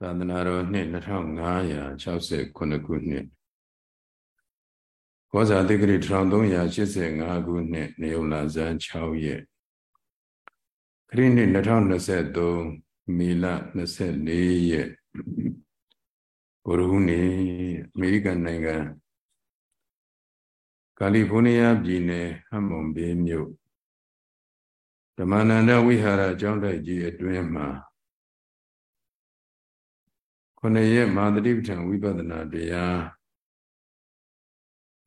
သာသနာတော်နှစ်2569ခုနှစ်ကောဇာတိဂရိ1385ခုနှစ်နေုံလာဇန်6ရက်ခရစ်နှစ်2023မီလ24ရက်ဘုရုနေ့အမေရိကန်နိုင်ငံကာလီဖိုးနီးယားပြည်နယ်ဟမ်မွန်ဘေးမြို့ဓမ္မနန္ဒဝိဟာရအကျောင်းတိုက်ကြီးအတွင်းမှာ ခုနှစ်ရက်မာသတိပဋ္ဌာန်ဝိပဿနာတရား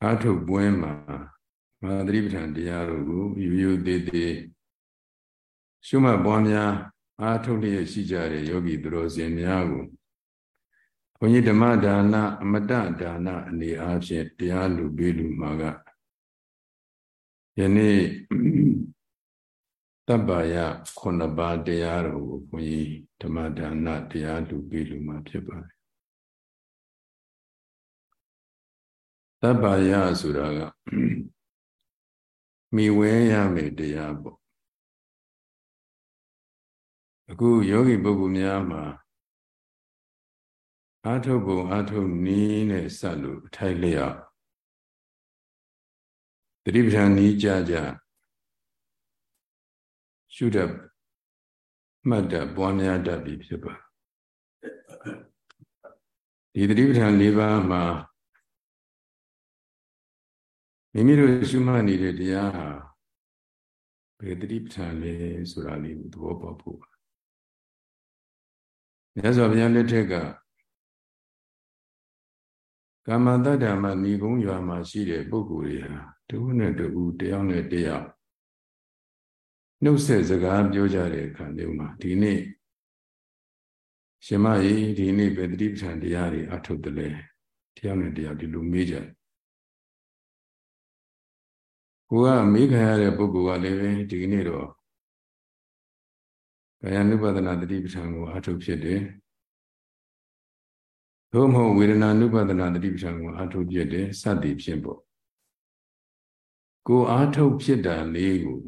အာထုတ်ပွဲမှာမာသတိပဋ္ဌာန်တရားတို့ကိုယူယူသေးသေးရှုမှတ်ပွားများအာထုတ်လျက်ရှိကြတဲ့ယောဂီသူတော်စင်များကိုဘုန်းကြီးဓမ္မဒါနအမတဒါနအနေအားဖြင့်တရားလူပေးလူမှာကယနေ့ တပ္ပယခုနှစ်ပါးတရားတော်ကိုဘုန်းကြီးဓမ္မဒါနတရားလူပေးလူမှာဖြစ်ပါတယ်တပ္ပယဆိုတာကမိဝဲရမယ်တရားပေါ့အခုယောဂီပုဂ္ဂိုလ်များမှာအာထုတ်ပုံအာထုတ်နည်းနဲ့စလို့အထိုက်လျောက်တတိပဋ္ဌာန်နည်းကြကြ ရှုတတ်မှတ်တတ်ပွားများတတ်ပြီဖြစ်ပါဒီတတိပဋ္ဌာန်၄ပါးမှာမိမိတို့ရှုမှတ်နေတဲ့တရားဟာဘယ်တတိပဋ္ဌာန်လဲဆိုတာလေးကိုသဘောပေါက်ဖို့ပါမြတ်စွာဘုရားလက်ထက်ကကာမတ္တမဏီကုန်းရွာမှာရှိတဲ့ပုဂ္ဂိုလ်တွေဟာတဦးနဲ့တဦးတယောက်နဲ့တယောက် နှုတ်ဆက်စကားပြောကြတဲ့အခါမျိုးမှာဒီနေ့ရှင်မကြီးဒီနေ့ပဲတတိပဋ္ဌာန်တရားတွေအထုတ်တယ်လေတယောက်နဲ့တယောက်ဒီလိုမေးကြကိုကမေးခံရတဲ့ပုဂ္ဂိုလ်ကလည်းပဲဒီနေ့တော့ကာယ ानु ပဒနာတတိပဋ္ဌာန်ကိုအထုတ်ဖြစ်တယ်သို့မဟုတ်ဝေဒနာ ानु ပဒနာတတိပဋ္ဌာန်ကိုအထုတ်ဖြစ်တယ်စသည်ဖြင့်ပေါ့ကိုအာထုတ်ဖြစ်တာလေးကို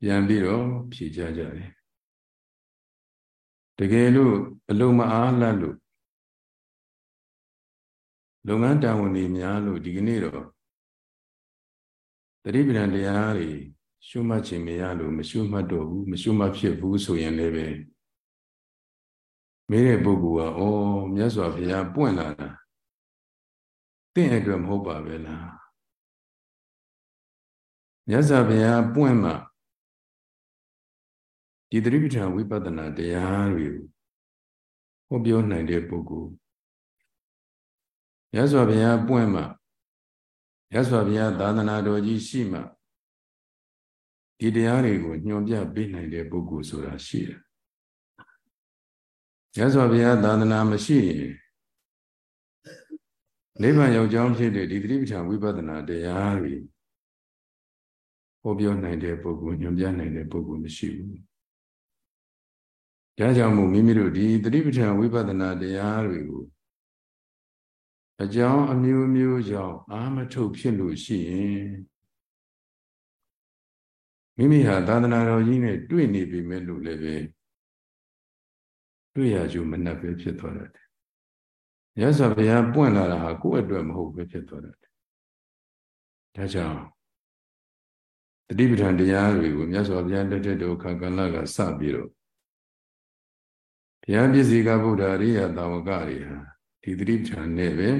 ပြန်ပြီးတော့ဖြေကြကြတယ်တကယ်လို့အလုံးမအားလတ်လို့လုပ်ငန်းတာဝန်တွေများလို့ဒီကနေ့တော့တတိပဒံတရားတွေရှုမှတ်ခြင်းမရလို့မရှုမှတ်တော့ဘူးမရှုမှတ်ဖြစ်ဘူးဆိုရင်လည်းပဲမေးတဲ့ပုဂ္ဂိုလ်ကဩမြတ်စွာဘုရားပွင့်လာတာတင့်အတွက်မဟုတ်ပါပဲလားမြတ်စွာဘုရားပွင့်မှ ဒီသတိပဋ္ဌာန်ဝိပဿနာတရားတွေကိုဟောပြောနိုင်တဲ့ပုဂ္ဂိုလ်ရသော်ဘုရားပွင့်မှရသော်ဘုရားသာသနာတော်ကြီးရှိမှဒီတရားတွေကိုညွှန်ပြပေးနိုင်တဲ့ပုဂ္ဂိုလ်ဆိုတာရှိတယ်ရသော်ဘုရားသာသနာမရှိရင်နိဗ္ဗာန်ရောက်ကြောင်းဖြစ်တဲ့ဒီသတိပဋ္ဌာန်ဝိပဿနာတရားတွေဟောပြောနိုင်တဲ့ပုဂ္ဂိုလ်ညွှန်ပြနိုင်တဲ့ပုဂ္ဂိုလ်မရှိဘူး ဒါကြောင့်မို့မိမိတို့ဒီသတိပဋ္ဌာန်ဝိပဿနာတရားတွေကိုအကြောင်းအမျိုးမျိုးကြောင့်အာမထုတ်ဖြစ်လို့ရှိရင်မိမိဟာသာသနာတော်ကြီးနဲ့တွေ့နေပြီမဲ့လို့လည်းပဲတွေ့ရကြမနှက်ပဲဖြစ်သွားတယ်။ရသော်ဘုရားပွင့်လာတာဟာကိုယ့်အတွက်မဟုတ်ပဲဖြစ်သွားတယ်။ဒါကြောင့်တတိပဋ္ဌာန်တရားတွေကိုမြတ်စွာဘုရားလက်ထက်တော်ခါကလကစပြီးတော့ ဘုရားပစ္စည်းကဗုဒ္ဓရိယတာဝကတွေဟာဒီသတိပဋ္ဌာန်နဲ့ပဲ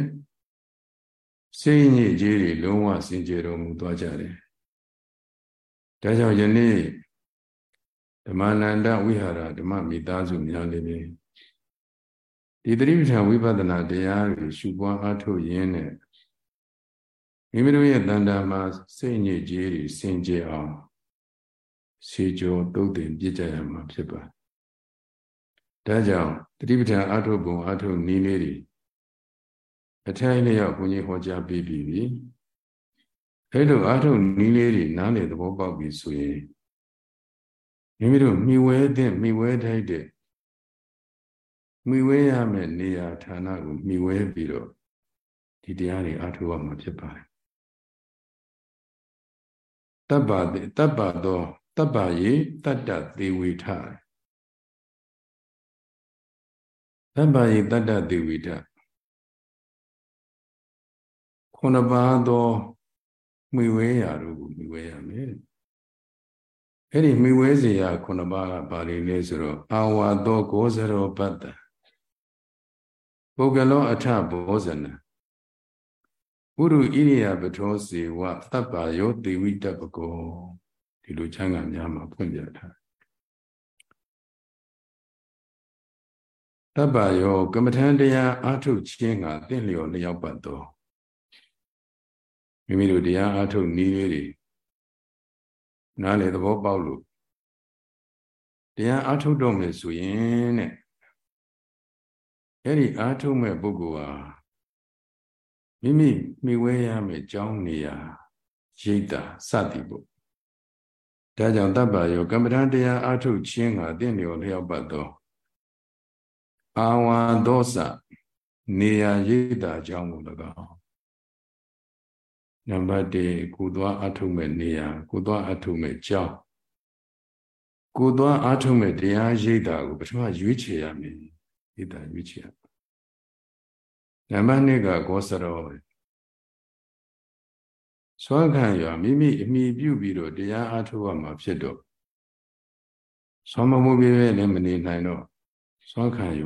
စိတ်ညစ်ကြေးတွေလုံးဝစင်ကြယ်တော်မူသွားကြတယ်။ဒါကြောင့်ယနေ့ဓမ္မနန္ဒဝိဟာရဓမ္မမိသားစုများလည်းပဲဒီသတိပဋ္ဌာန်ဝိပဿနာတရားတွေရှုပွားအားထုတ်ရင်းနဲ့မိမိတို့ရဲ့တန်တာမှာစိတ်ညစ်ကြေးတွေစင်ကြယ်အောင်ဆေကြောတုတ်တင်ပြကြရမှာဖြစ်ပါတယ် ဒါကြောင့်တတိပဋ္ဌာန်အာထုဘုံအာထုနီးလေးတွေအထိုင်လျောက်ဘုန်းကြီးဟောကြားပေးပြီးပြီအဲလိုအာထုနီးလေးတွေနားလေသဘောပေါက်ပြီဆိုရင်မိမိတို့မိဝဲတဲ့မိဝဲထိုက်တဲ့မိဝဲရမယ့်နေရာဌာနကိုမိဝဲပြီးတော့ဒီတရားတွေအာထုရမှာဖြစ်ပါတယ်တပ္ပတပ္ပသောတပ္ပယေတတ္တသေဝေထ တပ္ပယိတတ္တတိဝိတခုနှစ်ပါးသောမှီဝဲရာတို့ကိုမှီဝဲရမယ်အဲ့ဒီမှီဝဲစေရာခုနှစ်ပါးကဘာတွေလဲဆိုတော့အာဝါသောဂောဇရောပတ္တပုဂ္ဂလောအထဘောဇနံဥရုဣရိယပထောစေဝသဗ္ဗယောတေဝိတပကောဒီလိုချမ်းသာများမှာဖွင့်ပြထား တပ္ပယောကမ္မထံတရားအာထုခြင်းကတင့်လျော်လျောက်ပတ်သောမိမိတို့တရားအာထုနည်းလေးတွေနားလေသဘောပေါက်လို့တရားအာထုတော့မယ်ဆိုရင်တဲ့အဲ့ဒီအာထုမဲ့ပုဂ္ဂိုလ်ဟာမိမိမိဝဲရမယ်ကြောင်းနေရာရိတ်တာစသည်ပေါ့ဒါကြောင့်တပ္ပယောကမ္မဋ္ဌာန်းတရားအာထုခြင်းကတင့်လျော်လျောက်ပတ်သော အာဝါဒောစနေရာရိတ်တာကြောင်းကို၎င်းနံပါတ်1ကိုသွားအထုမဲ့နေရာကိုသွားအထုမဲ့ကြောင်းကိုသွားအထုမဲ့တရားရိတ်တာကိုပထမရွေးချယ်ရမယ်ရိတ်တာရွေးချယ်ရနံပါတ်2ကကောစရောစွမ်းခံရမိမိအမိပြုပြီးတော့တရားအထုရမှာဖြစ်တော့သွမ်းမမှုပြည့်ပဲလည်းမနေနိုင်တော့ စွမ်းခံရ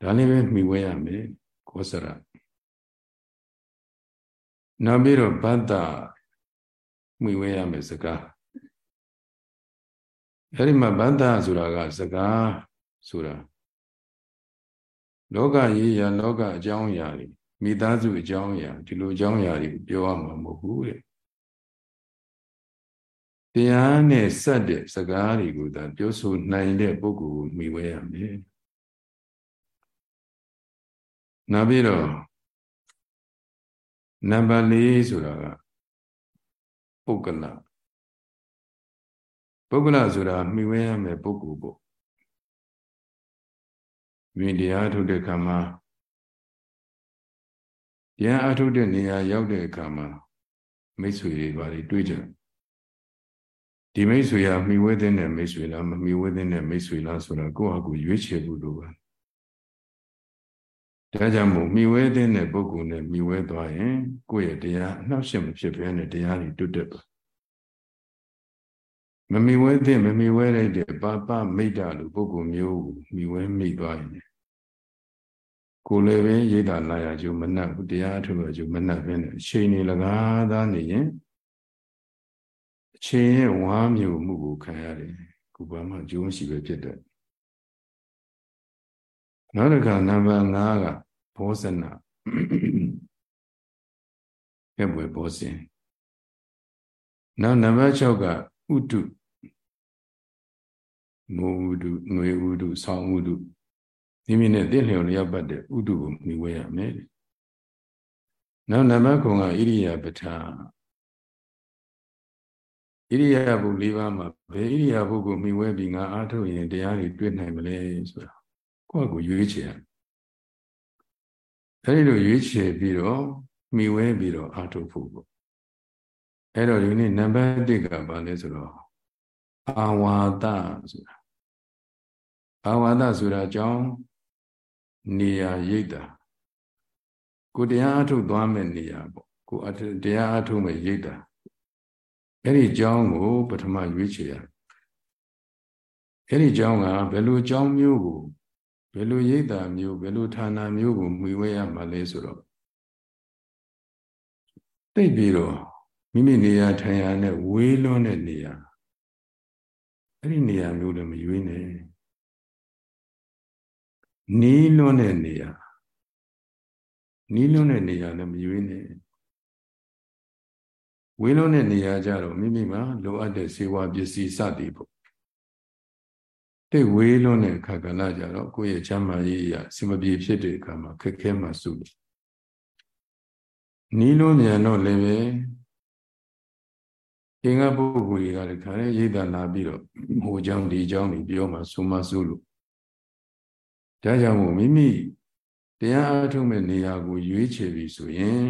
ဒါလည်းပဲမှီဝဲရမယ်ကောစရနောက်ပြီးတော့ဘတ်တာမှီဝဲရမယ်စကားအဲ့ဒီမှာဘတ်တာဆိုတာကစကားဆိုတာလောကကြီးရာလောကအကြောင်းအရာတွေမိသားစုအကြောင်းအရာဒီလိုအကြောင်းအရာတွေပြောရမှာမဟုတ်ဘူးတဲ့ တရားနဲ့စက်တဲ့စကားတွေကိုသာပြောဆိုနိုင်တဲ့ပုဂ္ဂိုလ်ကိုမိဝဲရမယ်နောက်ပြီးတော့နံပါတ်၄ဆိုတာကပုဂ္ဂလပုဂ္ဂလဆိုတာမှီဝဲရမယ်ပုဂ္ဂိုလ်ပေါ့မြင်တရားထုတ်တဲ့အခါမှာတရားအထုတ်တဲ့နေရာရောက်တဲ့အခါမှာမိတ်ဆွေတွေပါတွေတွေ့ကြ ဒီမိတ်ဆွေကမှီဝဲတဲ့မိတ်ဆွေလားမမှီဝဲတဲ့မိတ်ဆွေလားဆိုတာကိုယ့်ဟာကိုယ်ရွေးချယ်ဖို့လိုပါဒါကြောင့်မို့မိဝဲတဲ့ပုဂ္ဂိုလ်နဲ့မိဝဲသွားရင်ကိုယ့်ရဲ့တရားအနှောက်အယှက်မဖြစ်ဘဲနဲ့တရားတွေတွတ်တက်ပါမမိဝဲတဲ့မမိဝဲလိုက်တဲ့ပါပမိတ်တာလို့ပုဂ္ဂိုလ်မျိုးကိုမိဝဲမိသွားရင်ကိုယ်လည်းပဲရိတ်တာလာရကြုံမနှက်ဘူးတရားအထုရကြုံမနှက်ဘဲနဲ့အချိန်နေလကားသားနေရင် အချိန်ရဲ့ဝါမျိုးမှုကိုခံရတယ်ကိုယ်ဘာမှကြုံရှိပဲဖြစ်တယ်နောက်တစ်ခါနံပါတ်5ကဘောဇနာပြပွဲဘောဇင်နောက်နံပါတ်6ကဥတုမိုးဥတုငွေဥတုဆောင်းဥတုဒီမိနဲ့တင့်လျော်လျောက်ပတ်တဲ့ဥတုကိုမြင်ဝဲရမယ်နောက်နံပါတ်9ကဣရိယာပဋ္ဌာ ဣရိယာပု၄ပါးမှာဘယ်ဣရိယာပုကိုမြင်ဝဲပြီးငါအားထုတ်ရင်တရားတွေတွေ့နိုင်မလဲဆိုတာကိုယ့်ကိုရွေးချယ်အဲဒီလိုရွေးချယ်ပြီးတော့မိဝဲပြီးတော့အာထုတ်ဖို့ပေါ့အဲ့တော့ဒီနေ့နံပါတ်1ကဘာလဲဆိုတော့အာဝါဒဆိုတာအာဝါဒဆိုတာအကြောင်းနေရာရိတ်တာကိုတရားအထုတ်သွားမဲ့နေရာပေါ့ကိုတရားအထုတ်မဲ့ရိတ်တာ အဲ့ဒီအကြောင်းကို ပထမရွေးချယ်ရအဲ့ဒီအကြောင်းကဘယ်လိုအကြောင်းမျိုးကိုဘယ်လိုရိတ်တာမျိုးဘယ်လိုဌာနမျိုးကိုမှီဝဲရမှာလဲဆိုတော့သိပြီးတော့မိမိနေရာထိုင်ရာနဲ့ဝေးလွန်းတဲ့နေရာအဲ့ဒီနေရာမျိုးလည်းမရွေးနဲ့နီးလွန်းတဲ့နေရာနီးလွန်းတဲ့နေရာလည်းမရွေးနဲ့ ဝေးလွန်းတဲ့နေရာကြတော့မိမိမှာလိုအပ်တဲ့စေဝါပစ္စည်းစသည်ပေါ့တိတ်ဝေးလွန်းတဲ့အခါကလည်းကြတော့ကိုယ့်ရဲ့ချမ်းသာရေးအရာစမပြေဖြစ်တဲ့အခါမှာခက်ခဲမှစုတယ်နီးလွန်းမြန်တော့လည်းပဲအင်္ဂပုဂ္ဂိုလ်တွေကလည်းခါရဲရိတ်တနာပြီးတော့ဟိုเจ้าဒီเจ้านี่ပြောမှဆိုမှဆိုလို့ဒါကြောင့်မို့မိမိတရားအားထုတ်မဲ့နေရာကိုရွေးချယ်ပြီဆိုရင်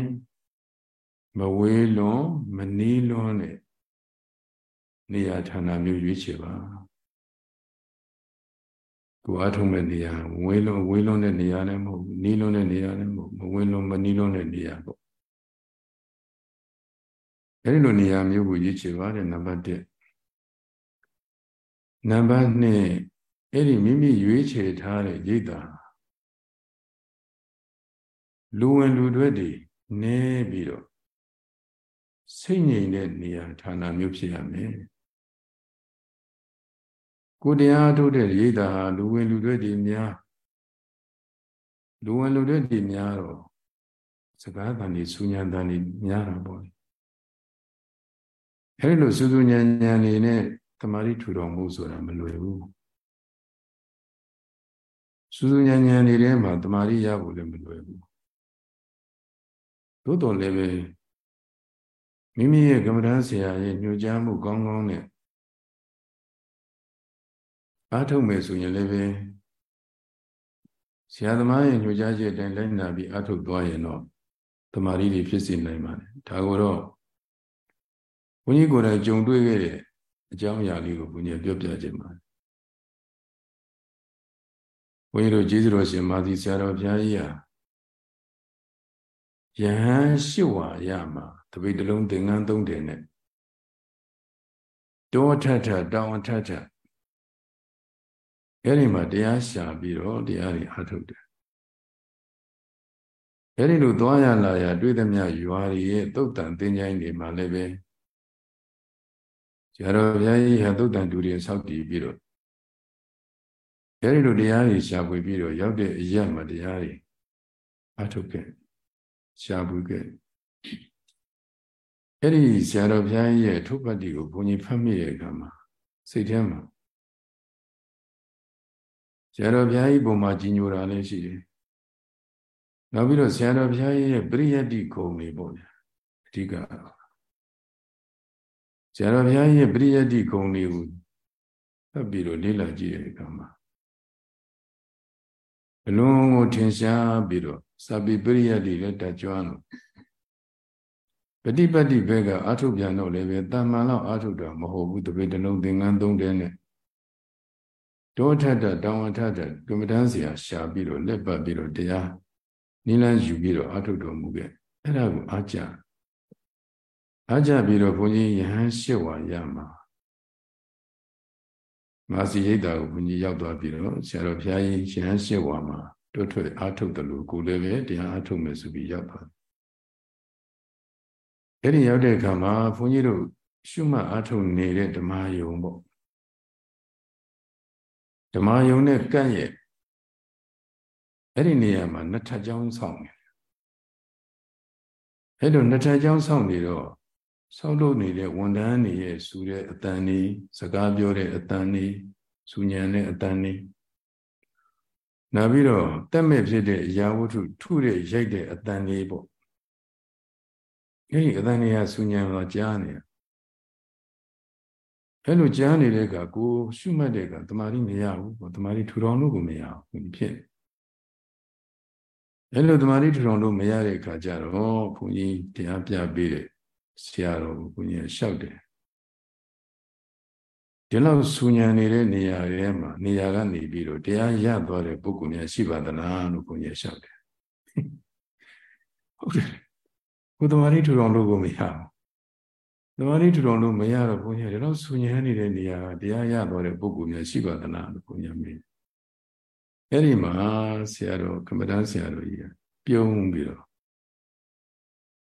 မဝေးလွန်မနီးလွန်းတဲ့နေရာဌာနမျိုးရွေးချယ်ပါကိုအားထုတ်မဲ့နေရာဝေးလုံးဝေးလုံးတဲ့နေရာလည်းမဟုတ်ဘူးနီးလုံးတဲ့နေရာလည်းမဟုတ်မဝေးလုံးမနီးလုံးတဲ့နေရာပေါ့အဲဒီလိုနေရာမျိုးကိုရွေးချယ်ပါတယ်နံပါတ်1နံပါတ်2အဲ့ဒီမိမိရွေးချယ်ထားတဲ့ရိတ်တာလူဝင်လူတွေတွေနဲပြီးတော့ စိတ်ငြိမ်တဲ့နေရာဌာနမျိုးဖြစ်ရမယ်ကိုတရားထုတ်တဲ့ရိတ်တာဟာလူဝင်လူတွေတွေများလူဝင်လူတွေတွေများတော့စကားတန်ဒီဆူညံတန်ဒီများတာပေါ့အဲဒီလိုစူးစူးညံညံနေနဲ့တမာရီထူတော်မှုဆိုတာမလွယ်ဘူးစူးစူးညံညံနေတဲ့မှာတမာရီရဖို့လည်းမလွယ်ဘူးသို့တော်လည်းပဲ မိမိရဲ့ကမ္မဋ္ဌာန်းဆရာရဲ့ညွှန်ကြားမှုကောင်းကောင်းနဲ့အားထုတ်မယ်ဆိုရင်လည်းပဲဆရာသမားရဲ့ညွှန်ကြားချက်အတိုင်းလိုက်နာပြီးအားထုတ်သွားရင်တော့တမာရီတွေဖြစ်စေနိုင်ပါတယ်ဒါကိုတော့ဘုန်းကြီးကိုယ်တိုင်ကြုံတွေ့ခဲ့တဲ့အကြောင်းအရာလေးကိုဘုန်းကြီးပြောပြခြင်းပါတယ်ဘုန်းကြီးတို့ကျေးဇူးတော်ရှင်မာသီဆရာတော်ဘုရားကြီးဟာယဟန်ရှိဝါရမှာ တပိတ်တလုံးသင်္ကန်းသုံးတယ်နဲ့တောထထတောင်းထထအဲ့ဒီမှာတရားရှာပြီးတော့တရားတွေအားထုတ်တယ်အဲ့ဒီလိုသွားရလာရတွေ့သမျှရွာတွေရဲ့တုတ်တန်သင်္ချိုင်းတွေမှာလည်းပဲဆရာတော်ဘုရားကြီးဟာတုတ်တန်တူတွေဆောက်တည်ပြီးတော့အဲ့ဒီလိုတရားတွေရှာဖွေပြီးတော့ရောက်တဲ့အရာမှာတရားတွေအားထုတ်ခဲ့ရှာဖွေခဲ့ အဲ့ဒီဆရာတော်ဘုရားကြီးရဲ့ထုတ်ပတ်တီကိုဘုန်းကြီးဖတ်မိတဲ့အခါမှာစိတ်ထဲမှာဆရာတော်ဘုရားကြီးပုံမှာကြီးညိုတာလည်းရှိတယ်နောက်ပြီးတော့ဆရာတော်ဘုရားကြီးရဲ့ပရိယတ္တိဂုံတွေပေါ့ဗျာအဓိကဆရာတော်ဘုရားကြီးရဲ့ပရိယတ္တိဂုံတွေကိုဖတ်ပြီးတော့လေ့လာကြည့်တဲ့အခါမှာအလုံးကိုထင်ရှားပြီးတော့စာပေပရိယတ်တွေလည်းတကြွလို့ ပฏิပတ်တိဘက်ကအာထုပြန်တော့လည်းပဲတာမန်လောက်အာထုတာမဟုတ်ဘူးတပိတလုံးသင်္ကန်းသုံးတဲ့နဲ့ဒေါထတတောင်းဝထတကမ္မဋ္ဌာန်းဆရာရှာပြီးတော့လက်ပတ်ပြီးတော့တရားနိလန်းယူပြီးတော့အာထုတော်မူခဲ့အဲ့ဒါကိုအားကြအားကြပြီးတော့ဘုန်းကြီးယဟန်ရှစ်ဝါရမှာမာစီရိတ်တာကိုဘုန်းကြီးရောက်သွားပြီးတော့ဆရာတော်ဘုရားကြီးယဟန်ရှစ်ဝါမှာတွတ်ထွက်အားထုတ်တယ်လို့ကိုလည်းပဲတရားအားထုတ်မယ်ဆိုပြီးရောက်သွား အဲ့ဒီရောက်တဲ့အခါမှာဘုန်းကြီးတို့ရှုမှတ်အားထုတ်နေတဲ့ဓမ္မယုံပေါ့ဓမ္မယုံနဲ့ကန့်ရဲ့အဲ့ဒီနေရာမှာနှစ်ထပ်ကြောင်းဆောင်နေအဲ့လိုနှစ်ထပ်ကြောင်းဆောင်နေတော့ဆောက်လုပ်နေတဲ့ဝန်ထမ်းတွေရဲ့စူတဲ့အတန်တွေစကားပြောတဲ့အတန်တွေစူညံတဲ့အတန်တွေနောက်ပြီးတော့တက်မဲ့ဖြစ်တဲ့အရာဝတ္ထုထုတဲ့ရိုက်တဲ့အတန်လေးပေါ့ အဲ့ဒီအတန်လေးကဆူညံတော့ကြားနေအဲ့လိုကြားနေတဲ့ကကိုရှုမှတ်တဲ့ကတမာတိမရဘူးပေါ့တမာတိထူထောင်လို့ကိုမရဘူးဖြစ်အဲ့လိုတမာတိထူထောင်လို့မရတဲ့အခါကျတော့ဘုန်းကြီးတရားပြပေးတဲ့ဆရာတော်ဘုန်းကြီးရှောက်တယ်ဒီလောက်ဆူညံနေတဲ့နေရာတွေမှာနေရာကနေပြီးတော့တရားရသွားတဲ့ပုဂ္ဂိုလ်များရှိပါသလားလို့ဘုန်းကြီးလျှောက်တယ်ဟုတ်တယ် ဘုသမာဓိထူထောင်လို့ကိုမရဘူးသမာဓိထူထောင်လို့မရတော့ဘုန်းကြီးဒီလောက်ဆူညံနေတဲ့နေရာကတရားရသွားတဲ့ပုဂ္ဂိုလ်များရှိပါသလားလို့ဘုန်းကြီးမေးအဲ့ဒီမှာဆရာတော်ကမ္မဋ္ဌာန်းဆရာတော်ကြီးကပြုံးပြီးတော့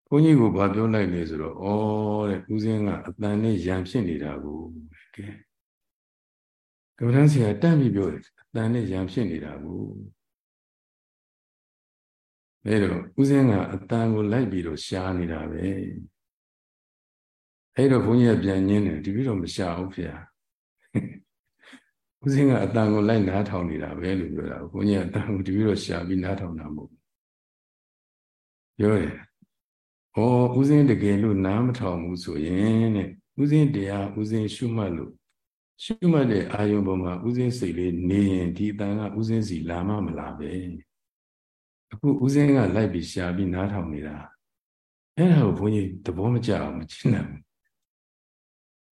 ဘုန်းကြီးကိုဗာပြောလိုက်လေဆိုတော့ဩတဲ့ဦးစင်းကအတန်နဲ့ရံဖြစ်နေတာကိုကဲကမ္ဘာဆရာတန့်ပြီးပြောတယ်အတန်နဲ့ရံဖြစ်နေတာကို အဲတော့ဦးစင်းကအတန်ကိုလိုက်ပြီးတော့ရှားနေတာပဲအဲတော့ဘုန်းကြီးကပြန်ညင်းတယ်ဒီပြီးတော့မရှားဘူးဖေဦးစင်းကအတန်ကိုလိုက်နားထောင်နေတာပဲလို့ပြောတာဘုန်းကြီးကအတန်ကိုဒီပြီးတော့ရှားပြီးနားထောင်တာမဟုတ်ဘူးပြောတယ်ဩဦးစင်းတကယ်လို့နားမထောင်ဘူးဆိုရင်တဲ့ဦးစင်းတရားဦးစင်းရှုမှတ်လို့ရှုမှတ်တဲ့အာယုံပေါ်မှာဥစဉ်စိတ်လေးနေရင်ဒီတန်ကဥစဉ်စီလာမမလာပဲ အခုဥစဉ်ကလိုက်ပြီးရှာပြီးနားထောင်နေတာအဲ့ဒါကိုဘုန်းကြီးသဘောမကျအောင်မရှင်းနိုင်ဘူး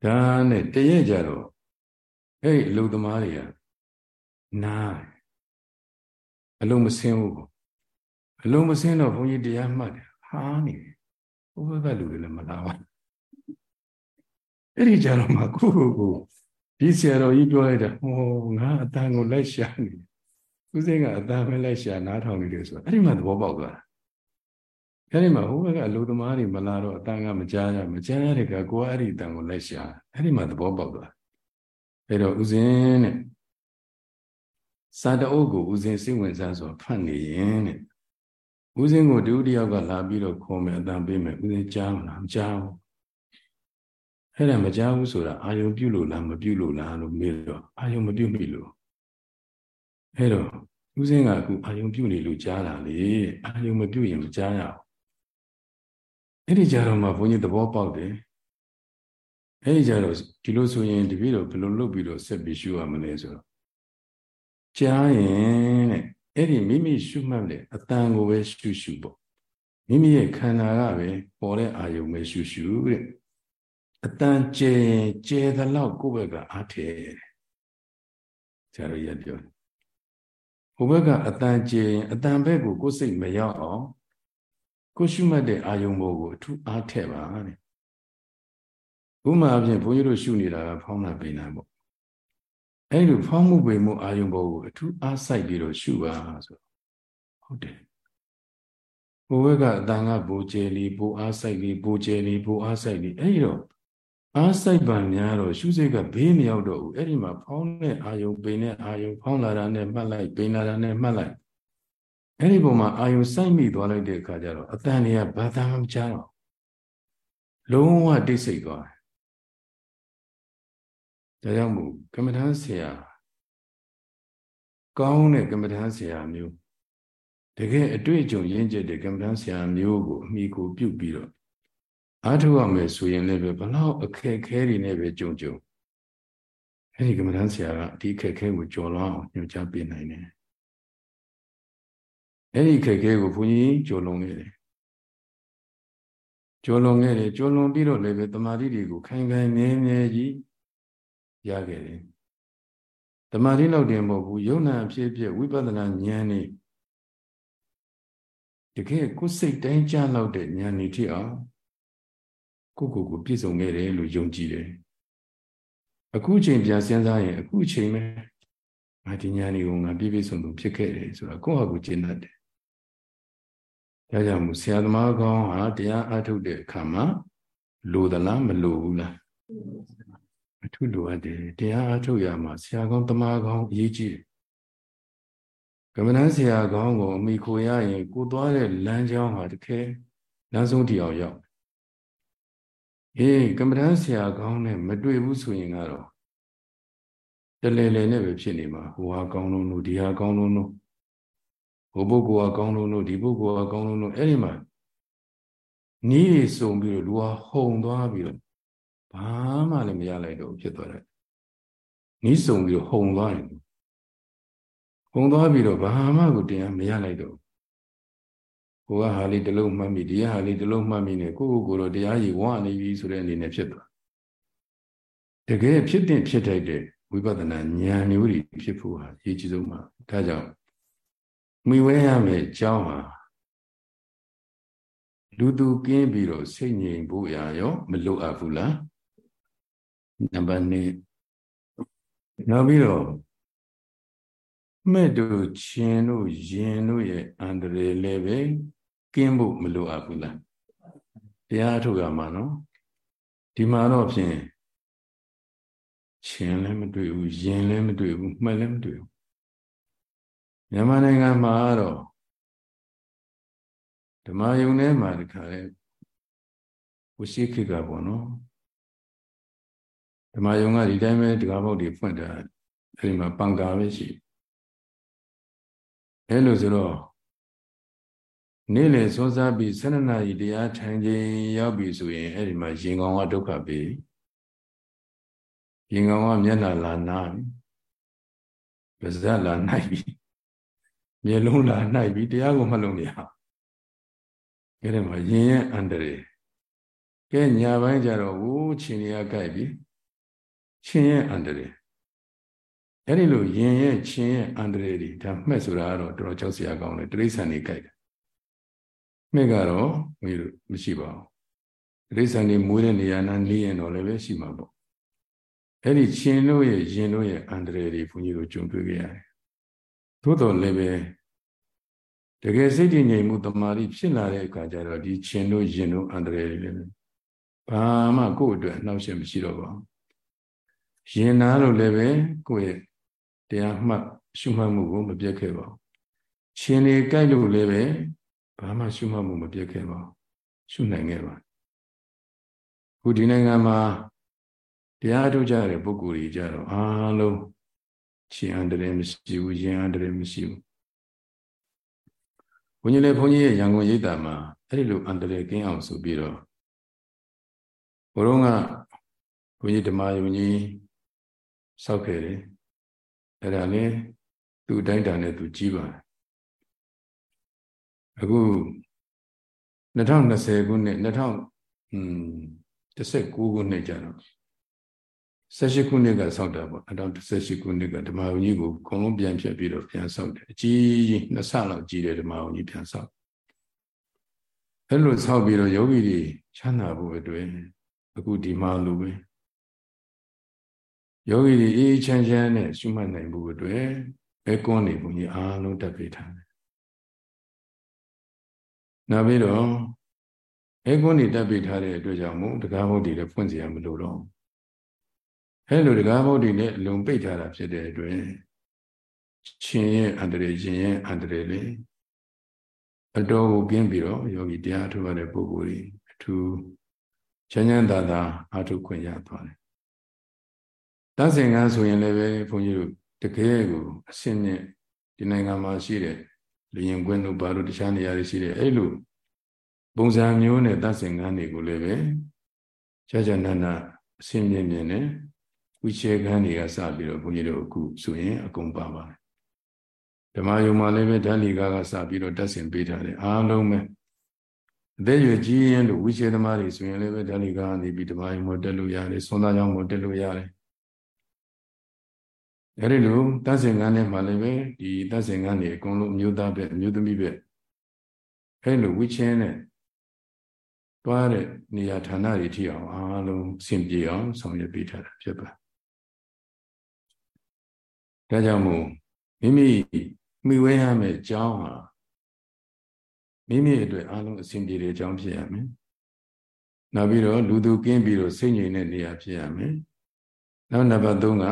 ဒါနဲ့တရက်ကြတော့အဲ့ဒီအလုသမားတွေကနားအလုံးမစင်းဘူးအလုံးမစင်းတော့ဘုန်းကြီးတရားမှတ်တယ်ဟာနေဘုဘကလူတွေလည်းမလာပါအဲ့ဒီကြတော့မှကိုကိုကိုဒီဆရာတော်ကြီးပြောလိုက်တာဟောငါအတန်ကိုလိုက်ရှာနေ ဦးစင်းကအတန်ပဲလိုက်ရှာနားထောင်နေတယ်ဆိုတော့အဲ့ဒီမှသဘောပေါက်သွားတာအဲ့ဒီမှာဟိုဘက်ကအလူသမားတွေမလာတော့အတန်ကမကြားရမကြားရတဲ့ကကိုကအဲ့ဒီအတန်ကိုလိုက်ရှာအဲ့ဒီမှသဘောပေါက်သွားအဲ့တော့ဦးစင်းတဲ့စာတအုပ်ကိုဦးစင်းစိတ်ဝင်စားဆိုဖတ်နေရင်တဲ့ဦးစင်းကိုတူတယောက်ကလာပြီးတော့ခေါ်မယ်အတန်ပေးမယ်ဦးစင်းကြားမလားမကြားဘူးအဲ့ဒါမကြားဘူးဆိုတာအာယုံပြုလို့လားမပြုလို့လားလို့မေးတော့အာယုံမပြုမိလို့ အဲ့တော့ဦးစင်းကအခုအာယုံပြုနေလို့ကြားတာလေအာယုံမပြုရင်မကြားရဘူးအဲ့ဒီကြတော့မှဘုန်းကြီးသဘောပေါက်တယ်အဲ့ဒီကြတော့ဒီလိုဆိုရင်တပည့်တော်ဘယ်လိုလုပ်ပြီးတော့ဆက်ပြီးရှုရမလဲဆိုတော့ကြားရင်တဲ့အဲ့ဒီမိမိရှုမှတ်တဲ့အတန်ကိုပဲရှုရှုပေါ့မိမိရဲ့ခန္ဓာကပဲပေါ်တဲ့အာယုံပဲရှုရှုတဲ့အတန်ကျဲကျဲသလောက်ကိုယ့်ဘက်ကအားထဲဆရာတို့ရပြော ဟိုဘက်ကအတန်ကျဲရင်အတန်ဘက်ကိုကိုယ်စိတ်မရောက်အောင်ကိုရှုမှတ်တဲ့အာယုံဘောကိုအထူးအားထည့်ပါတဲ့ဥမာအပြင်ဘုန်းကြီးတို့ရှုနေတာကဖောင်းတာပိန်တာပေါ့အဲ့လိုဖောင်းမှုပိန်မှုအာယုံဘောကိုအထူးအားစိုက်ပြီးတော့ရှုပါဆိုဟုတ်တယ်ဘိုးဘက်ကအတန်ကဘိုးကျဲလီဘိုးအားစိုက်လီဘိုးကျဲလီဘိုးအားစိုက်လီအဲ့ဒီတော့ အားစိုက်ပံများတော့ရှုစိတ်ကဘေးမရောက်တော့ဘူးအဲ့ဒီမှာဖောင်းတဲ့အာယုံပိန်တဲ့အာယုံဖောင်းလာတာနဲ့မှတ်လိုက်ပိန်လာတာနဲ့မှတ်လိုက်အဲ့ဒီပုံမှာအာယုံစိုက်မိသွားလိုက်တဲ့အခါကျတော့အတန်တွေကဘာသာမှမကြားတော့လုံးဝတိတ်ဆိတ်သွားတယ်ဒါကြောင့်မို့ကမ္မထမ်းဆရာကောင်းတဲ့ကမ္မထမ်းဆရာမျိုးတကယ်အတွေ့အကြုံရင့်ကျက်တဲ့ကမ္မထမ်းဆရာမျိုးကိုအမိကိုပြုတ်ပြီးတော့ အားထုတ်ရမယ်ဆိုရင်လည်းဘလောက်အခက်ခဲတွေနဲ့ပဲကြုံကြုံအဲဒီကမ္မထမ်းဆရာကဒီအခက်ခဲကိုကြော်လွှားအောင်ညွှန်ကြားပေးနိုင်တယ်အဲ့ဒီခက်ခဲကိုဘုန်းကြီးကြော်လွန်ခဲ့တယ်ကြော်လွန်ခဲ့တယ်ကြော်လွန်ပြီးတော့လည်းပဲတမာတိတွေကိုခိုင်ခိုင်မြဲမြဲကြီးရခဲ့တယ်တမာတိလောက်တင်မဟုတ်ဘူးယုံနာအဖြစ်ဖြစ်ဝိပဿနာဉာဏ်นี่တကယ်ကိုယ်စိတ်တိုင်းကြားလောက်တဲ့ဉာဏ်นี่ထိအောင် ကိုကိုကိုပြည့်စုံခဲ့တယ်လို့ယုံကြည်တယ်အခုချိန်ပြန်စဉ်းစားရင်အခုချိန်ပဲငါဒီဉာဏ်นี่ကိုငါပြည့်ပြည့်စုံစုံဖြစ်ခဲ့တယ်ဆိုတော့ကိုယ့်ဟာကိုယ်ကျင့်တတ်တယ်ဒါကြောင့်မို့ဆရာသမားကောင်းဟာတရားအထုတ်တဲ့အခါမှာလိုသလားမလိုဘူးလားအထုလိုအပ်တယ်တရားအထုတ်ရမှာဆရာကောင်းသမားကောင်းအရေးကြီးတယ်ကမ္မဋ္ဌာန်းဆရာကောင်းကိုအမိခိုရရင်ကိုသွားတဲ့လမ်းကြောင်းဟာတခဲလမ်းဆုံးတရားရောက် အေးကမ္မဋ္ဌာန်းဆရာကောင်းနဲ့မတွေ့ဘူးဆိုရင်ကတော့တလဲလဲနဲ့ပဲဖြစ်နေမှာဟိုဟာကောင်းလုံးလို့ဒီဟာကောင်းလုံးလို့ဟိုပုဂ္ဂိုလ်ကကောင်းလို့လို့ဒီပုဂ္ဂိုလ်ကကောင်းလို့လို့အဲ့ဒီမှာနီးတွေစုံပြီးတော့လူဟာဟုံသွားပြီးတော့ဘာမှလည်းမရလိုက်တော့ဖြစ်သွားတယ်နီးစုံပြီးတော့ဟုံသွားရင်ဟုံသွားပြီးတော့ဘာမှကိုတရားမရလိုက်တော့ ကိုကဟာလေးတလုံးမှတ်မိဒီဟာလေးတလုံးမှတ်မိနေကိုကိုကိုတော့တရားကြီးဝါနေပြီဆိုတဲ့အနေနဲ့ဖြစ်သွားတကယ်ဖြစ်တဲ့ဖြစ်ထိုက်တဲ့ဝိပဿနာဉာဏ်မျိုးတွေဖြစ်ဖို့ဟာအရေးကြီးဆုံးပါဒါကြောင့်မိဝဲရမယ်အကြောင်းဟာလူသူကင်းပြီးတော့စိတ်ငြိမ်ဖို့ရရောမလိုအပ်ဘူးလားနံပါတ်2နောက်ပြီးတော့မဲ့တို့ချင်းတို့ယင်တို့ရဲ့အန္တရာယ်လည်းပဲ ကင်းဖို့မလိုအပ်ဘူးလားတရားထုတ်ရမှာနော်ဒီမှာတော့ဖြင့်ချင်းလည်းမတွေ့ဘူးယင်လည်းမတွေ့ဘူးမှတ်လည်းမတွေ့ဘူးမြန်မာနိုင်ငံမှာတော့ဓမ္မယုံထဲမှာတခါလေဝရှိခိကပေါ့နော်ဓမ္မယုံကဒီတိုင်းပဲတကားပေါက်တွေဖွင့်တာအဲဒီမှာပံကာပဲရှိအဲလိုဆိုတော့ နေ့လေစောစားပြီး၁၂နာရီတရားထိုင်ခြင်းရောက်ပြီဆိုရင်အဲ့ဒီမှာရင်ကောင်ကဒုက္ခပြီရင်ကောင်ကမျက်နှာလာနာပြီပါးစပ်လာနိုင်ပြီမျက်လုံးလာနှိုက်ပြီးတရားကိုမှတ်လို့မရအဲ့ဒီမှာရင်ရဲ့အန္တရာယ်ကဲညာပိုင်းကျတော့ဝူးချင်းရကြိုက်ပြီချင်းရဲ့အန္တရာယ်အဲ့ဒီလိုယင်ရဲ့ချင်းရဲ့အန္တရာယ်တွေဒါမှက်ဆိုတာကတော့တော်တော်ကြောက်စရာကောင်းတယ်တိရစ္ဆာန်တွေကြိုက်တယ် မှက်ကတော့ဘုန်းကြီးတို့မရှိပါဘူးတိရစ္ဆာန်တွေမွေးတဲ့နေရာနာနေရင်တော့လည်းပဲရှိမှာပေါ့အဲ့ဒီချင်းတို့ရဲ့ယင်တို့ရဲ့အန္တရာယ်တွေဘုန်းကြီးတို့ကြုံတွေ့ကြရတယ်သို့တော်လည်းပဲတကယ်စိတ်တည်ငြိမ်မှုတမာတိဖြစ်လာတဲ့အခါကျတော့ဒီချင်းတို့ယင်တို့အန္တရာယ်တွေလည်းဘာမှကိုယ့်အတွက်နှောက်ယှက်မရှိတော့ပါဘူးယင်နာလို့လည်းပဲကိုယ့်ရဲ့တရားမှတ်ရှုမှတ်မှုကိုမပြတ်ခဲ့ပါဘူးရှင်နေကြိုက်လို့လည်းပဲ ဘာမှရှုမှတ်မှုမပြတ်ခဲ့ပါဘူးရှုနိုင်ခဲ့ပါခုဒီနိုင်ငံမှာတရားထုတ်ကြတဲ့ပုဂ္ဂိုလ်တွေကြတော့အားလုံးရှင်အန္တရာယ်မရှိဘူးရင်အန္တရာယ်မရှိဘူးဘုန်းကြီးလည်းဘုန်းကြီးရဲ့ရန်ကုန်ရိပ်သာမှာအဲ့ဒီလိုအန္တရာယ်ကင်းအောင်ဆိုပြီးတော့ဘုရုံးကဘုန်းကြီးဓမ္မယုံကြီးစောက်ခဲ့တယ်အဲ့ဒါလည်းသူ့တိုင်းတာနဲ့သူကြီးပါတယ် အခု2020ခုနှစ်2019ခုနှစ်ကျတော့18ခုနှစ်ကစောက်တာပေါ့2018ခုနှစ်ကဓမ္မဝကြီးကိုအကုန်လုံးပြန်ဖြတ်ပြီးတော့ပြန်စောက်တယ်အကြီးကြီးနှစ်ဆလောက်ကြီးတယ်ဓမ္မဝကြီးပြန်စောက်အဲ့လိုစောက်ပြီးတော့ယောဂီတွေချမ်းသာဖို့အတွက်အခုဒီမှာလိုပဲယောဂီတွေအေးချမ်းချမ်းနဲ့ရှုမှတ်နိုင်ဖို့အတွက်ဘဲကွန်းနေဘုံကြီးအားလုံးတက်ပေးထားတယ် နောက်ပြီးတော့အဲကွန်းနေတက်ပေးထားတဲ့အတွက်ကြောင့်မို့တရားဟုတ်တွေလည်းဖွင့်စီရမလို့တော့အဲလိုတရားဟုတ်တွေနဲ့လုံပိတ်ထားတာဖြစ်တဲ့အတွက်ရှင်ရဲ့အန္တရာယ်ရှင်ရဲ့အန္တရာယ်လေးအတော်ကိုကင်းပြီးတော့ယောဂီတရားထုတ်ရတဲ့ပုဂ္ဂိုလ်တွေအထူးချမ်းချမ်းသာသာအထုခွင့်ရသွားတယ်တသင်္ကန်းဆိုရင်လည်းပဲဘုန်းကြီးတို့တကယ်ကိုအစင်းနဲ့ဒီနိုင်ငံမှာရှိတဲ့ လျင်ကွင်းတို့ဘာလို့တခြားနေရာတွေရှိတယ်အဲ့လိုပုံစံမျိုးနဲ့တသင်္ကန်းတွေကိုလည်းပဲကြာကြာနာနာအစင်းမြင့်မြင့်နဲ့ဝိချေခန်းတွေကစပြီးတော့ဘုန်းကြီးတို့အခုဆိုရင်အကုန်ပါပါတယ်ဓမ္မယုံမှာလည်းပဲဓာလီကားကစပြီးတော့တက်ဆင်ပေးထားတယ်အားလုံးပဲအသက်ရွယ်ကြီးရင်လို့ဝိချေသမားတွေဆိုရင်လည်းပဲဓာလီကားကနေပြီးဓမ္မယုံမှာတက်လို့ရတယ်သွန်သားကြောင့်မတက်လို့ရတယ် အဲဒီလိုတတ်စင်ကန်းထဲမှာလည်းပဲဒီတတ်စင်ကန်းတွေအကုန်လုံးအမျိုးသားပဲအမျိုးသမီးပဲအဲဒီလိုဝိချင်းနဲ့တွားတဲ့နေရာဌာနတွေထိအောင်အားလုံးစင်ပြေအောင်ဆောင်ရွက်ပေးထားတာဖြစ်ပါဒါကြောင့်မို့မိမိမိဝဲရမယ့်အကြောင်းဟာမိမိအတွက်အားလုံးအစဉ်ပြေတဲ့အကြောင်းဖြစ်ရမယ်နောက်ပြီးတော့လူသူကင်းပြီးတော့စိတ်ငြိမ်တဲ့နေရာဖြစ်ရမယ်နောက်နံပါတ်3က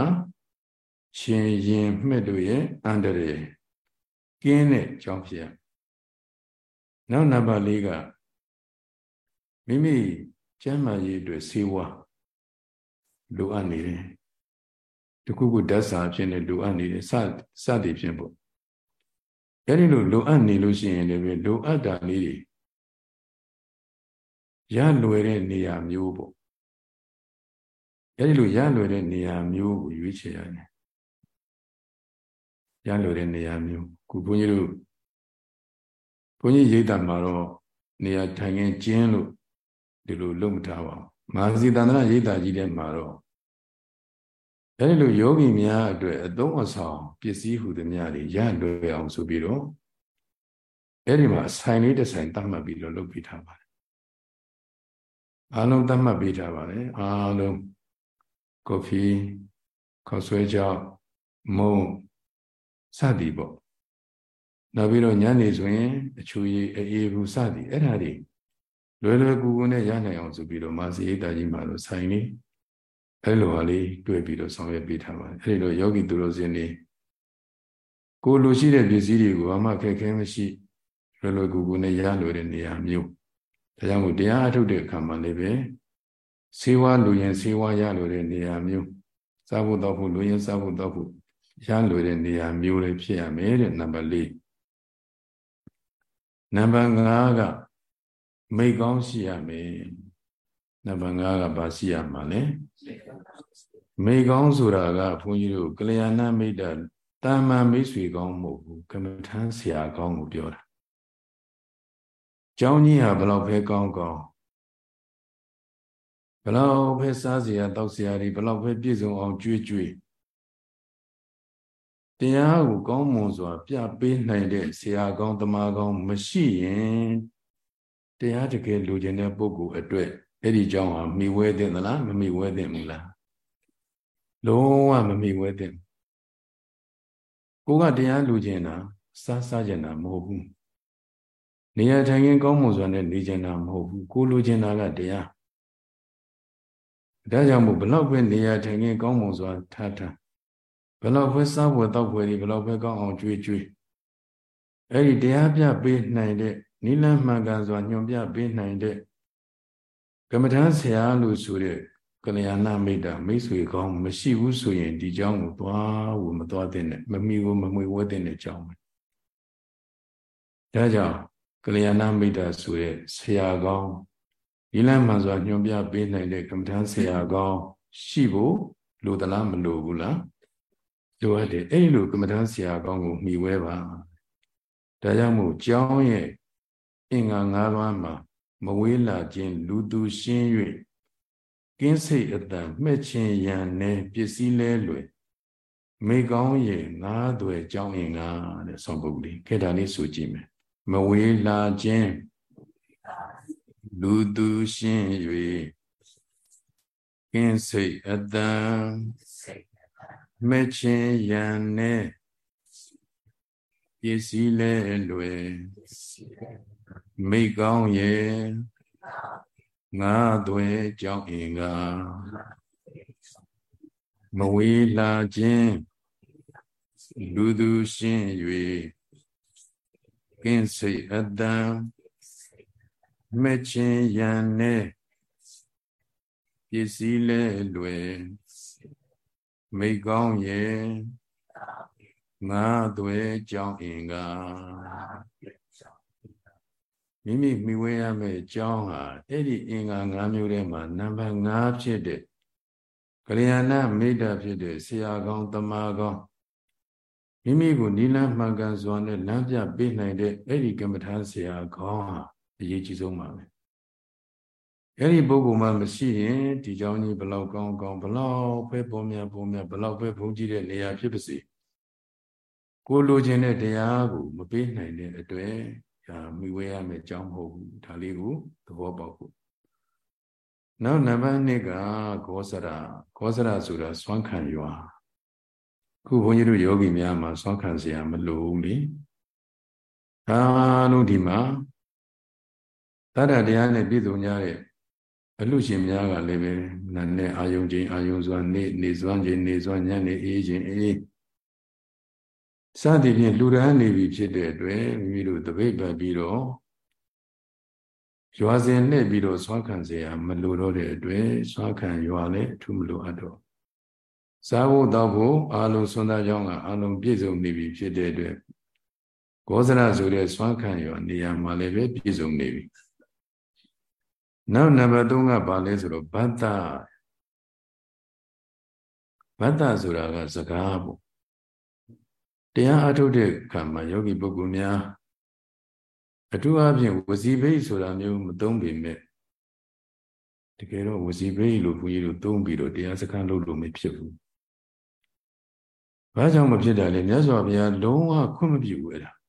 ရှင်ရင်မှက်တို့ရဲ့အန္တရာယ်ကင်းတဲ့အကြောင်းဖြစ်ရနောက်နံပါတ်၄ကမိမိကျမ်းမာရေးအတွက်စေဝါလိုအပ်နေတယ်တခုခုဓာတ်စာဖြစ်နေလိုအပ်နေတယ်စစသည်ဖြင့်ပေါ့အဲဒီလိုလိုအပ်နေလို့ရှိရင်လည်းလိုအပ်တာလေးတွေရလွယ်တဲ့နေရာမျိုးပေါ့အဲဒီလိုရလွယ်တဲ့နေရာမျိုးကိုရွေးချယ်ရတယ် ရလို့တဲ့နေရာမျိုးခုဘုန်းကြီးတို့ဘုန်းကြီးရိတ်တမှာတော့နေရာထိုင်ခင်းကျင်းလို့ဒီလိုလုပ်မထားပါဘူးမဟာစီတန္တရရိတ်တာကြီးတဲ့မှာတော့အဲဒီလိုယောဂီများအတွက်အသုံးအဆောင်ပစ္စည်းဟုသည်များတွေရလွယ်အောင်ဆိုပြီးတော့အဲဒီမှာဆိုင်လေးတစ်ဆိုင်တတ်မှတ်ပြီးတော့လုပ်ပေးထားပါတယ်အားလုံးတတ်မှတ်ပေးထားပါတယ်အားလုံးကော်ဖီခေါက်ဆွဲကြောက်မုံ စသည်ပေါ့နောက်ပြီးတော့ညနေဆိုရင်အချူရည်အေးဘူးစသည်အဲ့ဒါတွေလွယ်လွယ်ကူကူနဲ့ရနိုင်အောင်ဆိုပြီးတော့မာစီအိတာကြီးမှာတော့ဆိုင်နေအဲ့လိုဟာလေးတွေ့ပြီးတော့ဆောင်ရွက်ပေးထားပါတယ်အဲ့ဒီတော့ယောဂီသူတော်စင်တွေကိုလိုရှိတဲ့ပစ္စည်းတွေကိုအမှခက်ခဲမရှိလွယ်လွယ်ကူကူနဲ့ရလွယ်တဲ့နေရာမျိုးဒါကြောင့်မို့တရားအထုတ်တဲ့အခါမှာလည်းပဲစေဝါလူရင်စေဝါရလွယ်တဲ့နေရာမျိုးစားဖို့တော့ဖို့လူရင်စားဖို့တော့ဖို့ ရလွယ်တဲ့နေရာမျိုးလေးဖြစ်ရမယ်တဲ့နံပါတ်၄နံပါတ်5ကမိတ်ကောင်းရှိရမယ်နံပါတ်5ကဘာရှိရမှာလဲမိတ်ကောင်းဆိုတာကဘုန်းကြီးတို့ကလျာဏမိတ်တာတာမန်မိတ်ဆွေကောင်းမဟုတ်ဘူးကမ္မထမ်းဆရာကောင်းကိုပြောတာကျောင်းကြီးဟာဘလောက်ပဲကောင်းကောင်းဘလောက်ပဲစားစရာတောက်စရာတွေဘလောက်ပဲပြည့်စုံအောင်ကြွေးကြွေး တရားကိုကောင်းမွန်စွာ ပြပေးနိုင်တဲ့ဆရာကောင်းတမကောင်းမရှိရင်တရားတကယ်လူကျင်တဲ့ပုဂ္ဂိုလ်အတွက်အဲ့ဒီကြောင့်ဟာမိဝဲတဲ့သလားမမိဝဲတဲ့ဘူးလားလုံးဝမမိဝဲတဲ့ကိုကတရားလူကျင်တာစားစားကျင်တာမဟုတ်ဘူးနေရာထိုင်ရင်ကောင်းမွန်စွာနဲ့နေကျင်တာမဟုတ်ဘူးကိုလူကျင်တာကတရားဒါကြောင့်မို့ဘလောက်ပဲနေရာထိုင်ရင်ကောင်းမွန်စွာထားထား ဘလောက်ပဲစားဝယ်တောက်ဝယ်ဒီဘလောက်ပဲကောင်းအောင်ကြွေးကြွေးအဲ့ဒီတရားပြပေးနိုင်တဲ့နိလမှန်ကန်စွာညွန်ပြပေးနိုင်တဲ့ကမ္မထမ်းဆရာလို့ဆိုတဲ့ကလျာဏမိတ်တာမိတ်ဆွေကောင်းမရှိဘူးဆိုရင်ဒီเจ้าကိုသွားဝမသွားတဲ့နဲ့မမီကိုမမွေဝဲတဲ့เจ้าပဲဒါကြောင့်ကလျာဏမိတ်တာဆိုတဲ့ဆရာကောင်းဒီလမ်းမှန်စွာညွန်ပြပေးနိုင်တဲ့ကမ္မထမ်းဆရာကောင်းရှိဖို့လိုသလားမလိုဘူးလား လိုအပ်တယ်အဲ့လိုကမ္မထမ်းဆရာကောင်းကိုမှီဝဲပါဒါကြောင့်မို့ကျောင်းရဲ့အင်္ဂါ၅ပါးမှာမဝေးလာခြင်းလူသူရှင်း၍ကင်းစိတ်အတန်မှဲ့ခြင်းရန်နဲ့ပစ္စည်းလဲလွယ်မိကောင်းရဲ့ငါးသွယ်ကြောင်းအင်္ဂါတဲ့ဆောင်းပုဒ်လေးခေတ္တလေးဆိုကြည့်မယ်မဝေးလာခြင်းလူသူရှင်း၍ကင်းစိတ်အတန် မဲ့ချင်းရန်နဲ့ပစ္စည်းလဲလွယ်မိကောင်းရဲ့ငါသွဲကြောင်းအင်္ဂါမဝေးလာခြင်းလူသူရှင်း၍ကင်းစိတ်အတံမဲ့ချင်းရန်နဲ့ပစ္စည်းလဲလွယ် မိကောင်းရဲ့ငါသွဲကြောင်းအင်္ဂါမိမိမိဝဲရမယ့်အကြောင်းဟာအဲ့ဒီအင်္ဂါ၅မျိုးထဲမှာနံပါတ်5ဖြစ်တဲ့ကလျာဏမိတ်တာဖြစ်တဲ့ဆရာကောင်းတမကောင်းမိမိကိုနိလန်းမှန်ကန်စွာနဲ့လမ်းပြပေးနိုင်တဲ့အဲ့ဒီကမ္မထာဆရာကောင်းဟာအရေးကြီးဆုံးပါပဲ အဲ့ဒီပုဂ္ဂိုလ်မှမရှိရင်ဒီเจ้าကြီးဘလောက်ကောင်းကောင်းဘလောက်ပဲပေါ်များပေါ်များဘလောက်ပဲဘုန်းကြီးတဲ့နေရာဖြစ်ပါစေကိုလိုချင်တဲ့တရားကိုမပေးနိုင်တဲ့အတွက်ဒါမိဝဲရမယ့်အကြောင်းမဟုတ်ဘူးဒါလေးကိုသဘောပေါက်ဖို့နောက်နံပါတ်2ကဂောစရာဂောစရာဆိုတာစွမ်းခံရွာခုဘုန်းကြီးတို့ယောဂီများမှာစွမ်းခံစရာမလိုဘူးလေအားလုံးဒီမှာတတ္တတရားနဲ့ပြည့်စုံကြတဲ့ အလူရှင်များကလည်းပဲနာနဲ့အာယုံချင်းအာယုံစွာနေနေစွမ်းချင်းနေစွမ်းညနေအေးချင်းအေးစသည်ဖြင့်လူရန်နေပြီဖြစ်တဲ့အတွက်မိမိတို့တပိတ်ပတ်ပြီးတော့ရွာစဉ်နဲ့ပြီးတော့ဆွမ်းခံเสียမလိုတော့တဲ့အတွက်ဆွမ်းခံရွာလည်းအထူးမလိုအပ်တော့စားဖို့တောက်ဖို့အာလုံးစွန်းသားကြောင်းကအာလုံးပြည့်စုံနေပြီဖြစ်တဲ့အတွက်ဂောဇရဆိုတဲ့ဆွမ်းခံရွာနေရာမှာလည်းပဲပြည့်စုံနေပြီ နောက်နံပါတ်3ကဘာလဲဆိုတော့ဘတ်တဘတ်တဆိုတာကစကားပေါ့တရားအထုတ်တဲ့အခါမှာယောဂီပုဂ္ဂိုလ်များအထူးအဖြင့်ဝစီဘိတ်ဆိုတာမျိုးမသုံးပေမဲ့တကယ်တော့ဝစီဘိတ်လို့ဘုန်းကြီးတို့သုံးပြီးတော့တရားစခန်းလုပ်လို့မဖြစ်ဘူး။ဘာကြောင့်မဖြစ်တာလဲမြတ်စွာဘုရားလုံးဝခွင့်မပြုဘူးအဲ့ဒါ။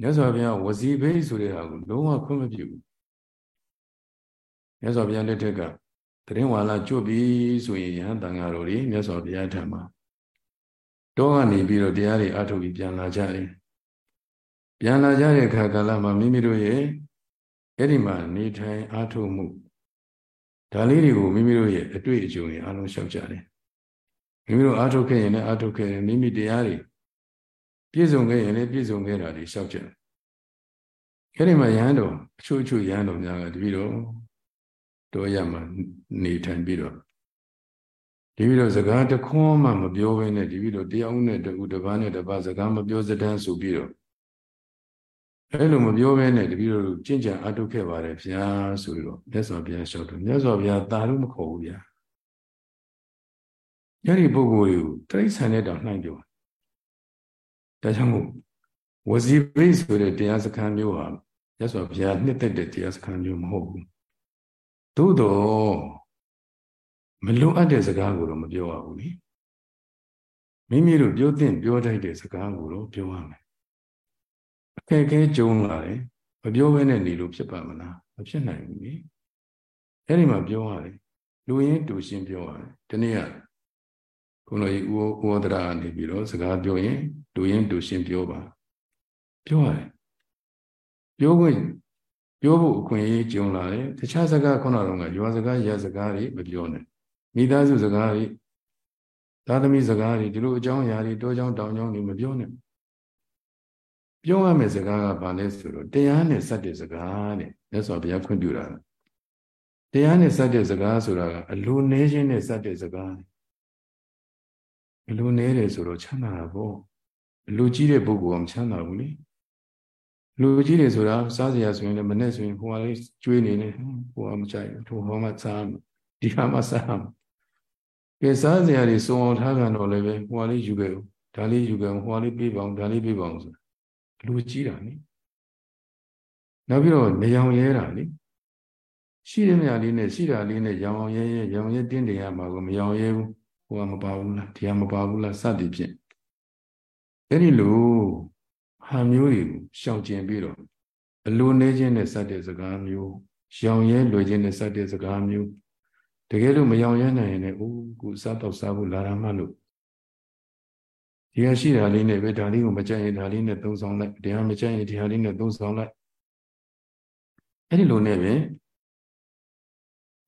မြတ်စွာဘုရားဝစီဘိတ်ဆိုတဲ့ဟာကိုလုံးဝခွင့်မပြုဘူး။ မြတ်စွာဘုရားလက်ထက်ကတရင်ဝါလာကျွတ်ပြီးဆိုရင်ယဟန်တန်ဃာတော်တွေမြတ်စွာဘုရားထံမှာတောကနေပြီးတော့တရားတွေအထုတ်ပြီးပြန်လာကြတယ်ပြန်လာကြတဲ့အခါကာလမှာမိမိတို့ရဲ့အဲ့ဒီမှာနေထိုင်အထုတ်မှုဒါလေးတွေကိုမိမိတို့ရဲ့အတွေ့အကြုံတွေအလုံးလျှောက်ကြတယ်မိမိတို့အထုတ်ခဲ့ရင်လည်းအထုတ်ခဲ့ရင်မိမိတရားတွေပြည့်စုံခဲ့ရင်လည်းပြည့်စုံခဲ့တာတွေလျှောက်ကြတယ်အဲ့ဒီမှာရဟန်းတော်အချို့အချို့ရဟန်းတော်များကတပည့်တော် တော်ရမှာနေထိုင်ပြီးတော့ဒီပြီးတော့စကားတခွန်းမှမပြောဘဲနဲ့ဒီပြီးတော့တရားဦးနဲ့တူတပန်းနဲ့တပစကားမပြောစတန်းဆိုပြီးတော့အဲ့လိုမပြောဘဲနဲ့တပြီးတော့ကြင်ကြံအထုတ်ခဲ့ပါတယ်ဗျာဆိုပြီးတော့မြတ်စွာဘုရားလျှောက်တယ်မြတ်စွာဘုရားတာလို့မခေါ်ဘူးဗျာအဲ့ဒီပုဂ္ဂိုလ်တွေကိုတိရစ္ဆာန်နဲ့တောင်နှိုင်းပြောဒါကြောင့်မို့ဝစီပိဆိုတဲ့တရားစခန်းမျိုးဟာမြတ်စွာဘုရားနှစ်သက်တဲ့တရားစခန်းမျိုးမဟုတ်ဘူး သို့တော့မလွတ်အပ်တဲ့စကားကိုတော့မပြောရဘူးလေမိမိတို့ပြောသင့်ပြောထိုက်တဲ့စကားကိုတော့ပြောရမယ်အခက်အခဲကြုံလာတယ်မပြောဘဲနဲ့နေလို့ဖြစ်ပါမလားမဖြစ်နိုင်ဘူးလေအဲ့ဒီမှာပြောရတယ်လူရင်းတူရှင်းပြောရတယ်ဒီနေ့ကခုနကဥဩဒရာနေပြီးတော့စကားပြောရင်လူရင်းတူရှင်းပြောပါပြောရတယ်ပြောခွင့် ပြောဖို့အခွင့်အရေးကြုံလာတယ်တခြားစကားခုနကတော့ရွာစကားရစကားတွေမပြောနဲ့မိသားစုစကားတွေသာသမီစကားတွေဒီလိုအကြောင်းအရာတွေတောကြောင်းတောင်ကြောင်းတွေမပြောနဲ့ပြောရမယ့်စကားကဘာလဲဆိုတော့တရားနဲ့စတဲ့စကားတဲ့မြတ်စွာဘုရားခွင့်ပြုတာတရားနဲ့စတဲ့စကားဆိုတာကအလိုနေခြင်းနဲ့စတဲ့စကားအလိုနေတယ်ဆိုတော့ချမ်းသာတာပေါ့အလိုကြီးတဲ့ပုဂ္ဂိုလ်ကမချမ်းသာဘူးလေ လူကြီးတွေဆိုတာစားစရာဆိုရင်လည်းမနဲ့ဆိုရင်ဟိုကလေးကျွေးနေနေဟိုကမကြိုက်ဘူးဟိုမှစားဒီဟာမှစားကဲစားစရာတွေစုံအောင်ထားကန်တော့လည်းပဲဟိုကလေးယူခဲ့ဦးဒါလေးယူခဲ့ဦးဟိုကလေးပြေးပါအောင်ဒါလေးပြေးပါအောင်ဆိုလူကြီးတာနိနောက်ပြီးတော့နေအောင်ရဲတာနိရှိတဲ့မြာလေးနဲ့ရှိတာလေးနဲ့ရောင်အောင်ရဲရဲရောင်ရဲတင်းတင်ရမှာကိုမရောင်ရဲဘူးဟိုကမပါဘူးလားဒီကမပါဘူးလားစသည်ဖြင့်အဲ့ဒီလို ဟာမျိုးတွေကိုရှောင်ကျင်ပြီးတော့အလိုနေခြင်းနဲ့စတဲ့စကားမျိုးရောင်ရဲလွယ်ခြင်းနဲ့စတဲ့စကားမျိုးတကယ်လို့မရောင်ရဲနိုင်ရင်လည်းအိုးခုစားတော့စားဖို့လာရမှလို့ဒီဟာရှိတာလေးနဲ့ပဲဒါလေးကိုမကြိုက်ရင်ဒါလေးနဲ့သုံးဆောင်လိုက်ဒီဟာမကြိုက်ရင်ဒီဟာလေးနဲ့သုံးဆောင်လိုက်အဲ့ဒီလိုနဲ့ပဲ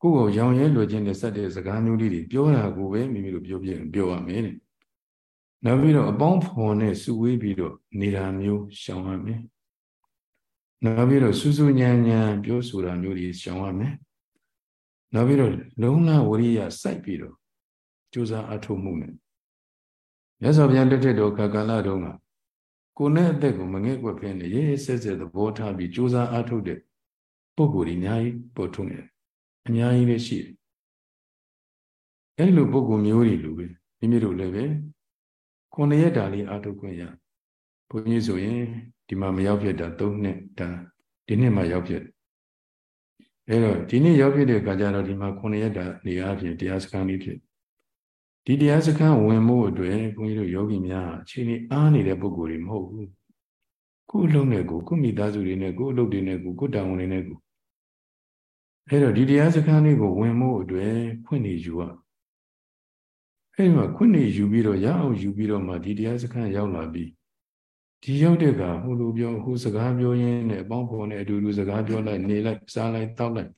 ကိုယ့်ကိုရောင်ရဲလွယ်ခြင်းနဲ့စတဲ့စကားမျိုးလေးတွေပြောတာကိုပဲမိမိတို့ပြောပြပြောရမယ်တဲ့ နောက်ပြီးတော့အပေါင်းဖော်နဲ့စုဝေးပြီးတော့နေတာမျိုးရှောင်ရမယ်နောက်ပြီးတော့စူးစူးညံညံပြောဆိုတာမျိုးတွေရှောင်ရမယ်နောက်ပြီးတော့လုံးလဝရိယစိုက်ပြီးတော့ကြိုးစားအထုတ်မှုနဲ့မြတ်စွာဘုရားလက်ထက်တော်ခါကာလတုန်းကကိုယ်နဲ့အသက်ကိုမငဲ့ကွက်ဖင်းနေရေးဆက်ဆက်သဘောထားပြီးကြိုးစားအထုတ်တဲ့ပုဂ္ဂိုလ်ကြီးအများကြီးပေါ်ထွန်းနေတယ်အများကြီးလည်းရှိတယ်အဲဒီလိုပုဂ္ဂိုလ်မျိုးတွေလိုပဲမိမိတို့လည်းပဲ ခုနှစ်ရက်တာလေးအာထုတ်ခွင့်ရဘုန်းကြီးဆိုရင်ဒီမှာမရောက်ဖြစ်တာ၃နှစ်ဒါဒီနှစ်မှရောက်ဖြစ်အဲတော့ဒီနေ့ရောက်ဖြစ်တဲ့အခါကျတော့ဒီမှာခုနှစ်ရက်တာနေအားဖြင့်တရားစခန်းလေးဖြစ်ဒီတရားစခန်းဝင်မှုအတွက်ဘုန်းကြီးတို့ယောဂီများအချိန်ကြီးအားနေတဲ့ပုဂ္ဂိုလ်တွေမဟုတ်ဘူးကိုယ်အလုံးနဲ့ကိုကိုမိသားစုတွေနဲ့ကိုအလုပ်တွေနဲ့ကိုကိုတောင်ဝင်တွေနဲ့ကိုအဲတော့ဒီတရားစခန်းလေးကိုဝင်မှုအတွက်ဖွင့်နေယူရ အဲဒီမှာခွင့်နေယူပြီးတော့ရအောင်ယူပြီးတော့မှဒီတရားစခန်းရောက်လာပြီးဒီရောက်တဲ့ကဟိုလိုပြောဟိုစကားပြောရင်းနဲ့အပေါင်းဖော်နဲ့အတူတူစကားပြောလိုက်နေလိုက်စားလိုက်တောက်လိုက်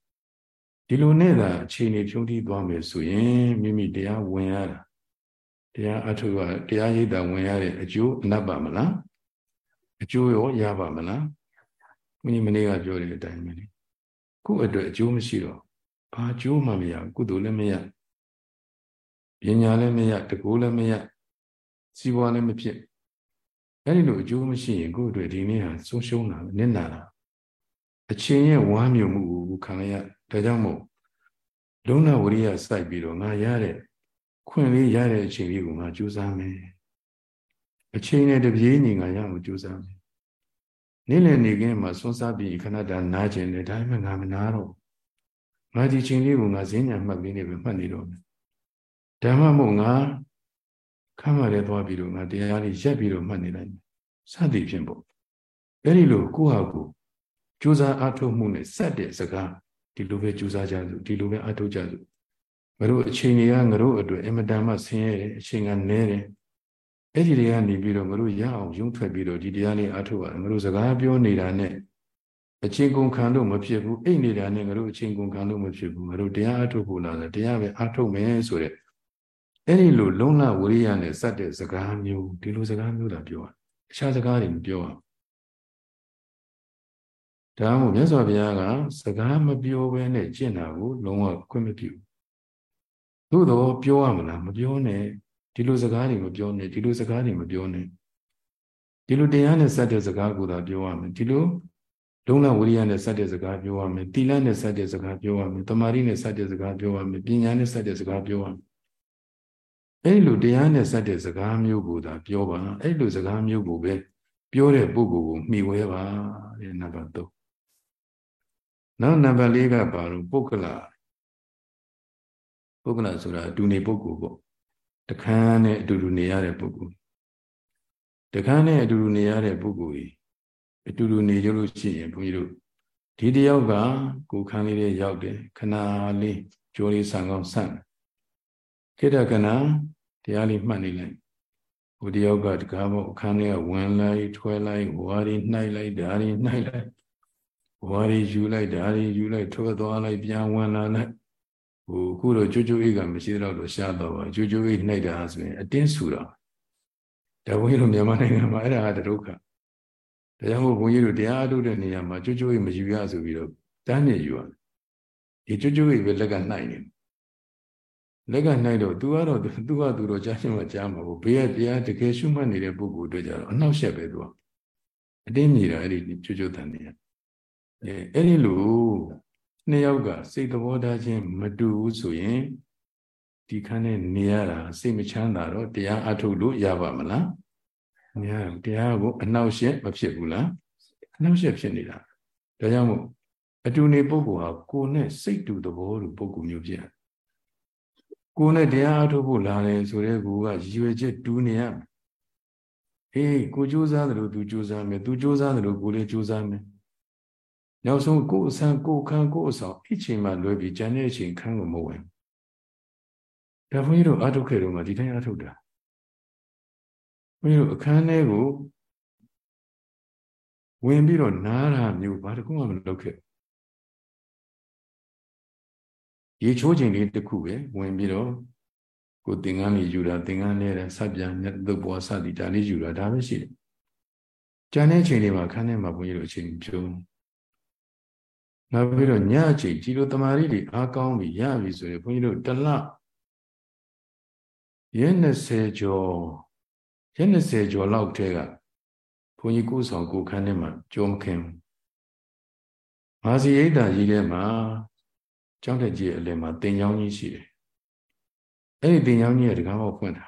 ဒီလိုနဲ့သာအခြေအနေဖြုံးတီးသွားမယ်ဆိုရင်မိမိတရားဝင်ရတာတရားအထုကတရားရိပ်တာဝင်ရတဲ့အကျိုးအနပ်ပါမလားအကျိုးရောရပါမလားမိမိမနေ့ကပြောတဲ့အတိုင်းပဲလေခုအတွက်အကျိုးမရှိတော့ဘာအကျိုးမှမရကုသိုလ်လည်းမရ ပညာလည်းမရတကူလည်းမရစီးပွားလည်းမဖြစ်အဲ့ဒီလိုအကျိုးမရှိရင်ကိုယ့်အတွက်ဒီနေ့ဟာဆုံးရှုံးတာနစ်နာတာအချင်းရဲ့ဝမ်းမြောက်မှုကိုခံရဒါကြောင့်မို့လုံးဝဝရိယစိုက်ပြီးတော့ငါရတဲ့ခွင့်လေးရတဲ့အချိန်လေးကိုငါကြိုးစားမယ်အချိန်နဲ့တပြေးညီငါရအောင်ကြိုးစားမယ်နေ့လည်နေခင်းမှာဆွန်းစားပြီးခဏတာနားကျင်တယ်ဒါပေမဲ့ငါမနာတော့ငါဒီချိန်လေးကိုငါဈဉ္ညာမှတ်ပြီးနေပဲမှတ်နေတော့မယ် ဓမ္မမို့ငါခမ်းမလဲသွားပြီးတော့ငါတရားလေးရက်ပြီးတော့မှတ်နေလိုက်စသည်ဖြင့်ပေါ့အဲ့ဒီလိုကိုယ့်ဟာကိုကြိုးစားအားထုတ်မှုနဲ့စက်တဲ့စကားဒီလိုပဲကြိုးစားကြစို့ဒီလိုပဲအားထုတ်ကြစို့ငါတို့အချိန်တွေကငါတို့အတွက်အင်မတန်မှဆင်းရဲတယ်အချိန်ကနည်းတယ်အဲ့ဒီတွေကနေပြီးတော့ငါတို့ရအောင်ရုံးထွက်ပြီးတော့ဒီတရားလေးအားထုတ်ရတယ်ငါတို့စကားပြောနေတာနဲ့အချိန်ကုန်ခံလို့မဖြစ်ဘူးအိတ်နေတာနဲ့ငါတို့အချိန်ကုန်ခံလို့မဖြစ်ဘူးငါတို့တရားအားထုတ်ဖို့လာတယ်တရားပဲအားထုတ်မယ်ဆိုတဲ့ အဲ့ဒီလိုလုံလဝိရိယနဲ့စက်တဲ့စကားမျိုးဒီလိုစကားမျိုးသာပြောရအခြားစကားတွေမပြောရဒါမှမဟုတ်မြတ်စွာဘုရားကစကားမပြောဘဲနဲ့ကျင့်တာကိုလုံးဝခွင့်မပြုသို့တော့ပြောရမလားမပြောနဲ့ဒီလိုစကားတွေမပြောနဲ့ဒီလိုစကားတွေမပြောနဲ့ဒီလိုတရားနဲ့စက်တဲ့စကားကိုသာပြောရမယ်ဒီလိုလုံလဝိရိယနဲ့စက်တဲ့စကားပြောရမယ်တိလနဲ့စက်တဲ့စကားပြောရမယ်တမာရီနဲ့စက်တဲ့စကားပြောရမယ်ပညာနဲ့စက်တဲ့စကားပြောရမယ် အဲ့လိုတရားနဲ့စတဲ့စကားမျိုးကိုသာပြောပါအဲ့လိုစကားမျိုးကိုပဲပြောတဲ့ပုဂ္ဂိုလ်ကိုမှီဝဲပါတဲ့နံပါတ်3နောက်နံပါတ်4ကပါလို့ပုဂ္ဂလပုဂ္ဂလဆိုတာဒူနေပုဂ္ဂိုလ်ပေါ့တခန်းနဲ့အတူတူနေရတဲ့ပုဂ္ဂိုလ်တခန်းနဲ့အတူတူနေရတဲ့ပုဂ္ဂိုလ်ကြီးအတူတူနေကြလို့ရှိရင်ဘုန်းကြီးတို့ဒီတယောက်ကကိုခန်းလေးတွေရောက်တယ်ခဏလေးကြိုးလေးဆန်ကောင်းဆန့်ခိတ္တကနာ တရားလေးမှတ်နေလိုက်ဟိုတယောက်ကတကားပေါ့အခန်းလေးကဝင်လိုက်ထွဲလိုက်ဝါရီနှိုက်လိုက်ဓာရီနှိုက်လိုက်ဝါရီယူလိုက်ဓာရီယူလိုက်ထွဲသွားလိုက်ပြန်ဝင်လာလိုက်ဟိုအခုတော့ကြွကြွအိတ်ကမရှိတော့လို့ရှားတော့ပါကြွကြွအိတ်နှိုက်တာဆိုရင်အတင်းဆူတော့ဒါဘုန်းကြီးတို့မြန်မာနိုင်ငံမှာအဲ့ဒါကဒုက္ခဒါကြောင့်မို့ဘုန်းကြီးတို့တရားအထုတ်တဲ့နေရာမှာကြွကြွအိတ်မယူရဆိုပြီးတော့တန်းနေယူရတယ်ဒီကြွကြွအိတ်ပဲလက်ကနှိုက်နေ လက်ကနှိုက်တော့ तू ကတော့ तू ကသူတော့ကြားရှင်းမှကြားမှာဘူးဘေးကတရားတကယ်ရှုမှတ်နေတဲ့ပုဂ္ဂိုလ်တို့ကြတော့အနှောက်ယှက်ပဲ तू ကအတင်းမြည်တာအဲ့ဒီကြွကြွတန်နေရအဲအဲ့ဒီလိုနှစ်ယောက်ကစိတ်သဘောထားချင်းမတူဘူးဆိုရင်ဒီခန်းနဲ့နေရတာစိတ်မချမ်းသာတော့တရားအထုတ်လို့ရပါမလားမရဘူးတရားကိုအနှောက်ယှက်မဖြစ်ဘူးလားအနှောက်ယှက်ဖြစ်နေတာဒါကြောင့်မို့အတူနေပုဂ္ဂိုလ်ဟာကိုယ်နဲ့စိတ်တူသဘောတူပုဂ္ဂိုလ်မျိုးဖြစ်တယ် ကိုယ်နဲ့တရားအထုတ်ဖို့လာတယ်ဆိုတဲ့ကူကရည်ရွယ်ချက်တူနေရမယ်အေးကိုကြိုးစားတယ်လို့သူကြိုးစားမယ်သူကြိုးစားတယ်လို့ကိုလည်းကြိုးစားမယ်နောက်ဆုံးကိုယ်အဆန်းကိုယ်ခံကိုယ်အဆောင်အချိန်မှလွယ်ပြီးကျန်တဲ့အချိန်ခန်းကိုမဝင်ဒါဘုန်းကြီးတို့အထုတ်ခဲ့တော့မှဒီတိုင်းအထုတ်တာဘုန်းကြီးတို့အခန်းထဲကိုဝင်ပြီးတော့နားတာမျိုးဘာတခုမှမလုပ်ခဲ့ ရေချိုးချိန်လေးတစ်ခုပဲဝင်ပြီးတော့ကိုသင်္ကန်းလေးယူတာသင်္ကန်းလေးတဲ့ဆက်ပြန်မြတ်သုတ်ဘောစသည်ဒါလေးယူတာဒါပဲရှိတယ်ကျန်တဲ့အချိန်တွေမှာခန်းထဲမှာဘုန်းကြီးတို့အချိန်ပြုံးနောက်ပြီးတော့ညအချိန်ဒီလိုတမာရီတွေအားကောင်းပြီရပြီဆိုရင်ဘုန်းကြီးတို့တလရဲ20ကျော်ရဲ20ကျော်လောက်တည်းကဘုန်းကြီးကိုယ်ဆောင်ကိုခန်းထဲမှာကြုံမခင်မာစီရိတ်တာကြီးထဲမှာ ကျောင်းတက်ကြီးအလယ်မှာတင်ချောင်းကြီးရှိတယ်အဲ့ဒီတင်ချောင်းကြီးကတကားပေါက်ဖွင့်တာ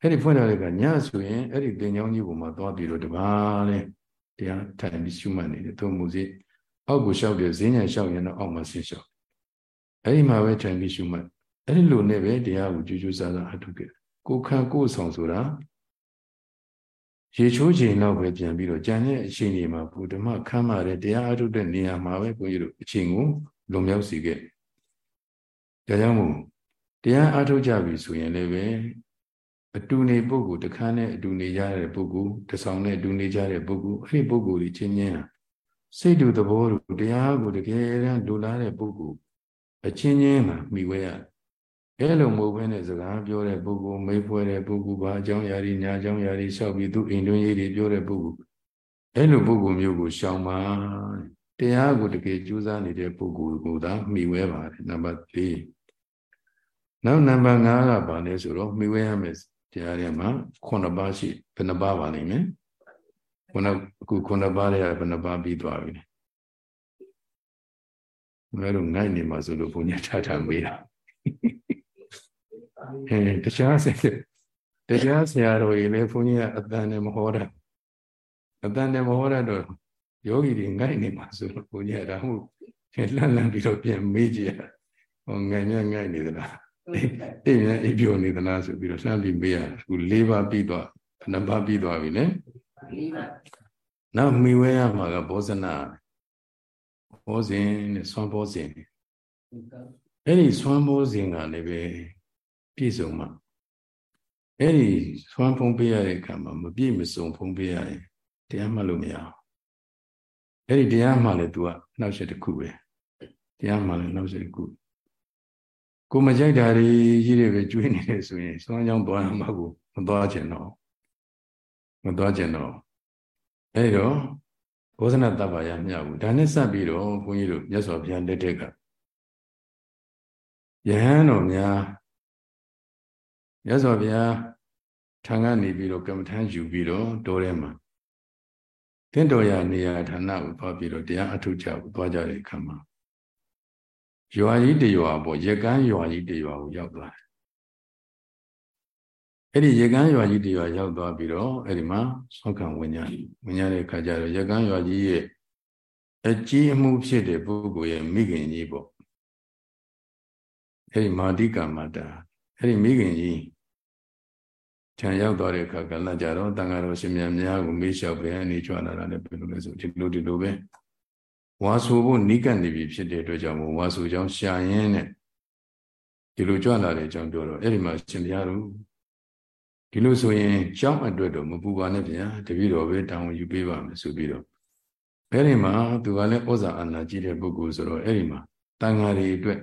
အဲ့ဒီဖွင့်ထားတဲ့ကညဆိုရင်အဲ့ဒီတင်ချောင်းကြီးပေါ်မှာသွားပြီးတော့တပါးလဲတရားထိုင်ပြီးရှုမှတ်နေတယ်သို့မဟုတ်စီအောက်ကိုလျှောက်တယ်ဈဉ္ညာလျှောက်ရင်တော့အောက်မှာဆင်းလျှောက်အဲ့ဒီမှာပဲထိုင်ပြီးရှုမှတ်အဲ့ဒီလိုနဲ့ပဲတရားကိုကြိုးကြိုးစားစားအထုခဲ့ကိုခံကိုဆောင်ဆိုတာရေချိုးချိန်တော့ပဲပြန်ပြီးတော့ကြံတဲ့အချိန်ကြီးမှာဘုဓမ္မခမ်းမာတဲ့တရားအထုတဲ့နေရာမှာပဲဘုန်းကြီးတို့အချိန်ကို လွန်မြောက်စေခဲ့ဒါကြောင့်မို့တရားအထုကြပြီဆိုရင်လည်းပဲအတူနေပုဂ္ဂိုလ်တခါနဲ့အတူနေကြတဲ့ပုဂ္ဂိုလ်တဆောင်နဲ့အတူနေကြတဲ့ပုဂ္ဂိုလ်အဲ့ဒီပုဂ္ဂိုလ်ကြီးချင်းချင်းစိတ်တူသဘောတူတရားကိုတကယ်တမ်းလူလားတဲ့ပုဂ္ဂိုလ်အချင်းချင်းမှာမိဝဲရအဲ့လိုမဟုတ်ဘဲနဲ့စကားပြောတဲ့ပုဂ္ဂိုလ်မိဖွဲတဲ့ပုဂ္ဂိုလ်ဘာအကြောင်းအရာတွေညာအကြောင်းအရာတွေလျှောက်ပြီးသူအိမ်တွင်းရေးတွေပြောတဲ့ပုဂ္ဂိုလ်အဲ့လိုပုဂ္ဂိုလ်မျိုးကိုရှောင်ပါတ ရားကိုတကယ်ကြိုးစားနေတဲ့ပုဂ္ဂိုလ်ကိုသာမိဝဲပါတယ်နံပါတ်၄နောက်နံပါတ်5ကဘာလဲဆိုတော့မိဝဲရမယ်တရားတွေမှာ9ပါးရှိဘယ်နှပါးပါလိမ့်မယ်ခုနအခုခုနပါးတွေကဘယ်နှပါးပြီးသွားပြီလဲငါတို့ငိုက်နေမှာဆိုလို့ဘုညာထားထားမေးတာအဲတရားဆရာတရားဆရာတော်ကြီးလည်းဘုန်းကြီးကအတန်နဲ့မဟောတာအတန်နဲ့မဟောတတ်တော့ ယောဂီတွေငိုက်နေမှာဆိုလို့ဘုန်းကြီးကဒါမှမဟုတ်လှန်လှန်ပြီးတော့ပြန်မေးကြည့်ရဟောငိုင်မြငိုက်နေသလားအိမ်မြန်အိပ်ပြောနေသလားဆိုပြီးတော့လှမ်းပြီးမေးရအခု၄ပါးပြီးသွားနှစ်ပါးပြီးသွားပြီလေနောက်မိဝဲရမှာကဘောဇနာဘောဇင်နဲ့ဆွမ်းဘောဇင်အဲ့ဒီဆွမ်းဘောဇင်ကလည်းပဲပြည့်စုံမှာအဲ့ဒီဆွမ်းဖုံးပေးရတဲ့အခါမှာမပြည့်မစုံဖုံးပေးရရင်တရားမှတ်လို့မရအောင် အဲ့ဒီတရားမှလည်း तू ကနှောက်ရက်တစ်ခုပဲတရားမှလည်းနှောက်ရက်တစ်ခုကိုမကြိုက်တာတွေကြီးတွေပဲကျွေးနေတယ်ဆိုရင်စွမ်းကြောင်းသွားရမှာကိုမသွားချင်တော့မသွားချင်တော့အဲ့တော့ဘောဇနတပ္ပါယမြောက်ဘူးဒါနဲ့စပ်ပြီးတော့ဘုန်းကြီးတို့မြတ်စွာဘုရားလက်ထက်ကယဟန်တော်များမြတ်စွာဘုရားထံကနေပြီးတော့ကမ္မထမ်းယူပြီးတော့တောထဲမှာ တင့်တော်ရနေရာဌာနကိုသွားပြီးတော့တရားအထုကြကိုသွားကြတဲ့အခါမှာရွာကြီးတရွာပေါ့ရကန်းရွာကြီးတရွာကိုရောက်သွားတယ်အဲ့ဒီရကန်းရွာကြီးတရွာရောက်သွားပြီးတော့အဲ့ဒီမှာဆောက်ခံဝင်ညာဝင်ညာတဲ့အခါကျတော့ရကန်းရွာကြီးရဲ့အကြီးအမှုဖြစ်တဲ့ပုဂ္ဂိုလ်ရဲ့မိခင်ကြီးပေါ့အဲ့ဒီမာတိကာမတာအဲ့ဒီမိခင်ကြီး ခြံရောက်သွားတဲ့အခါကလည်းကြတော့တန်ဃာတော်ရှင်မြတ်များကိုမေးလျှောက်ပဲအနေကြွလာတာလည်းဘယ်လိုလဲဆိုဒီလိုဒီလိုပဲဝါဆိုဖို့နိကန့်နေပြီဖြစ်တဲ့အတွက်ကြောင့်ဝါဆိုကြောင်းရှာရင်းနဲ့ဒီလိုကြွလာတဲ့အကြောင်းပြောတော့အဲ့ဒီမှာရှင်ဘုရားတို့ဒီလိုဆိုရင်ကြောင်းအတွက်တော့မပူပါနဲ့ဗျာတပည့်တော်ပဲတောင်းယူပေးပါမယ်ဆိုပြီးတော့အဲ့ဒီမှာသူကလည်းဩဇာအာဏာကြီးတဲ့ပုဂ္ဂိုလ်ဆိုတော့အဲ့ဒီမှာတန်ဃာတွေအတွက်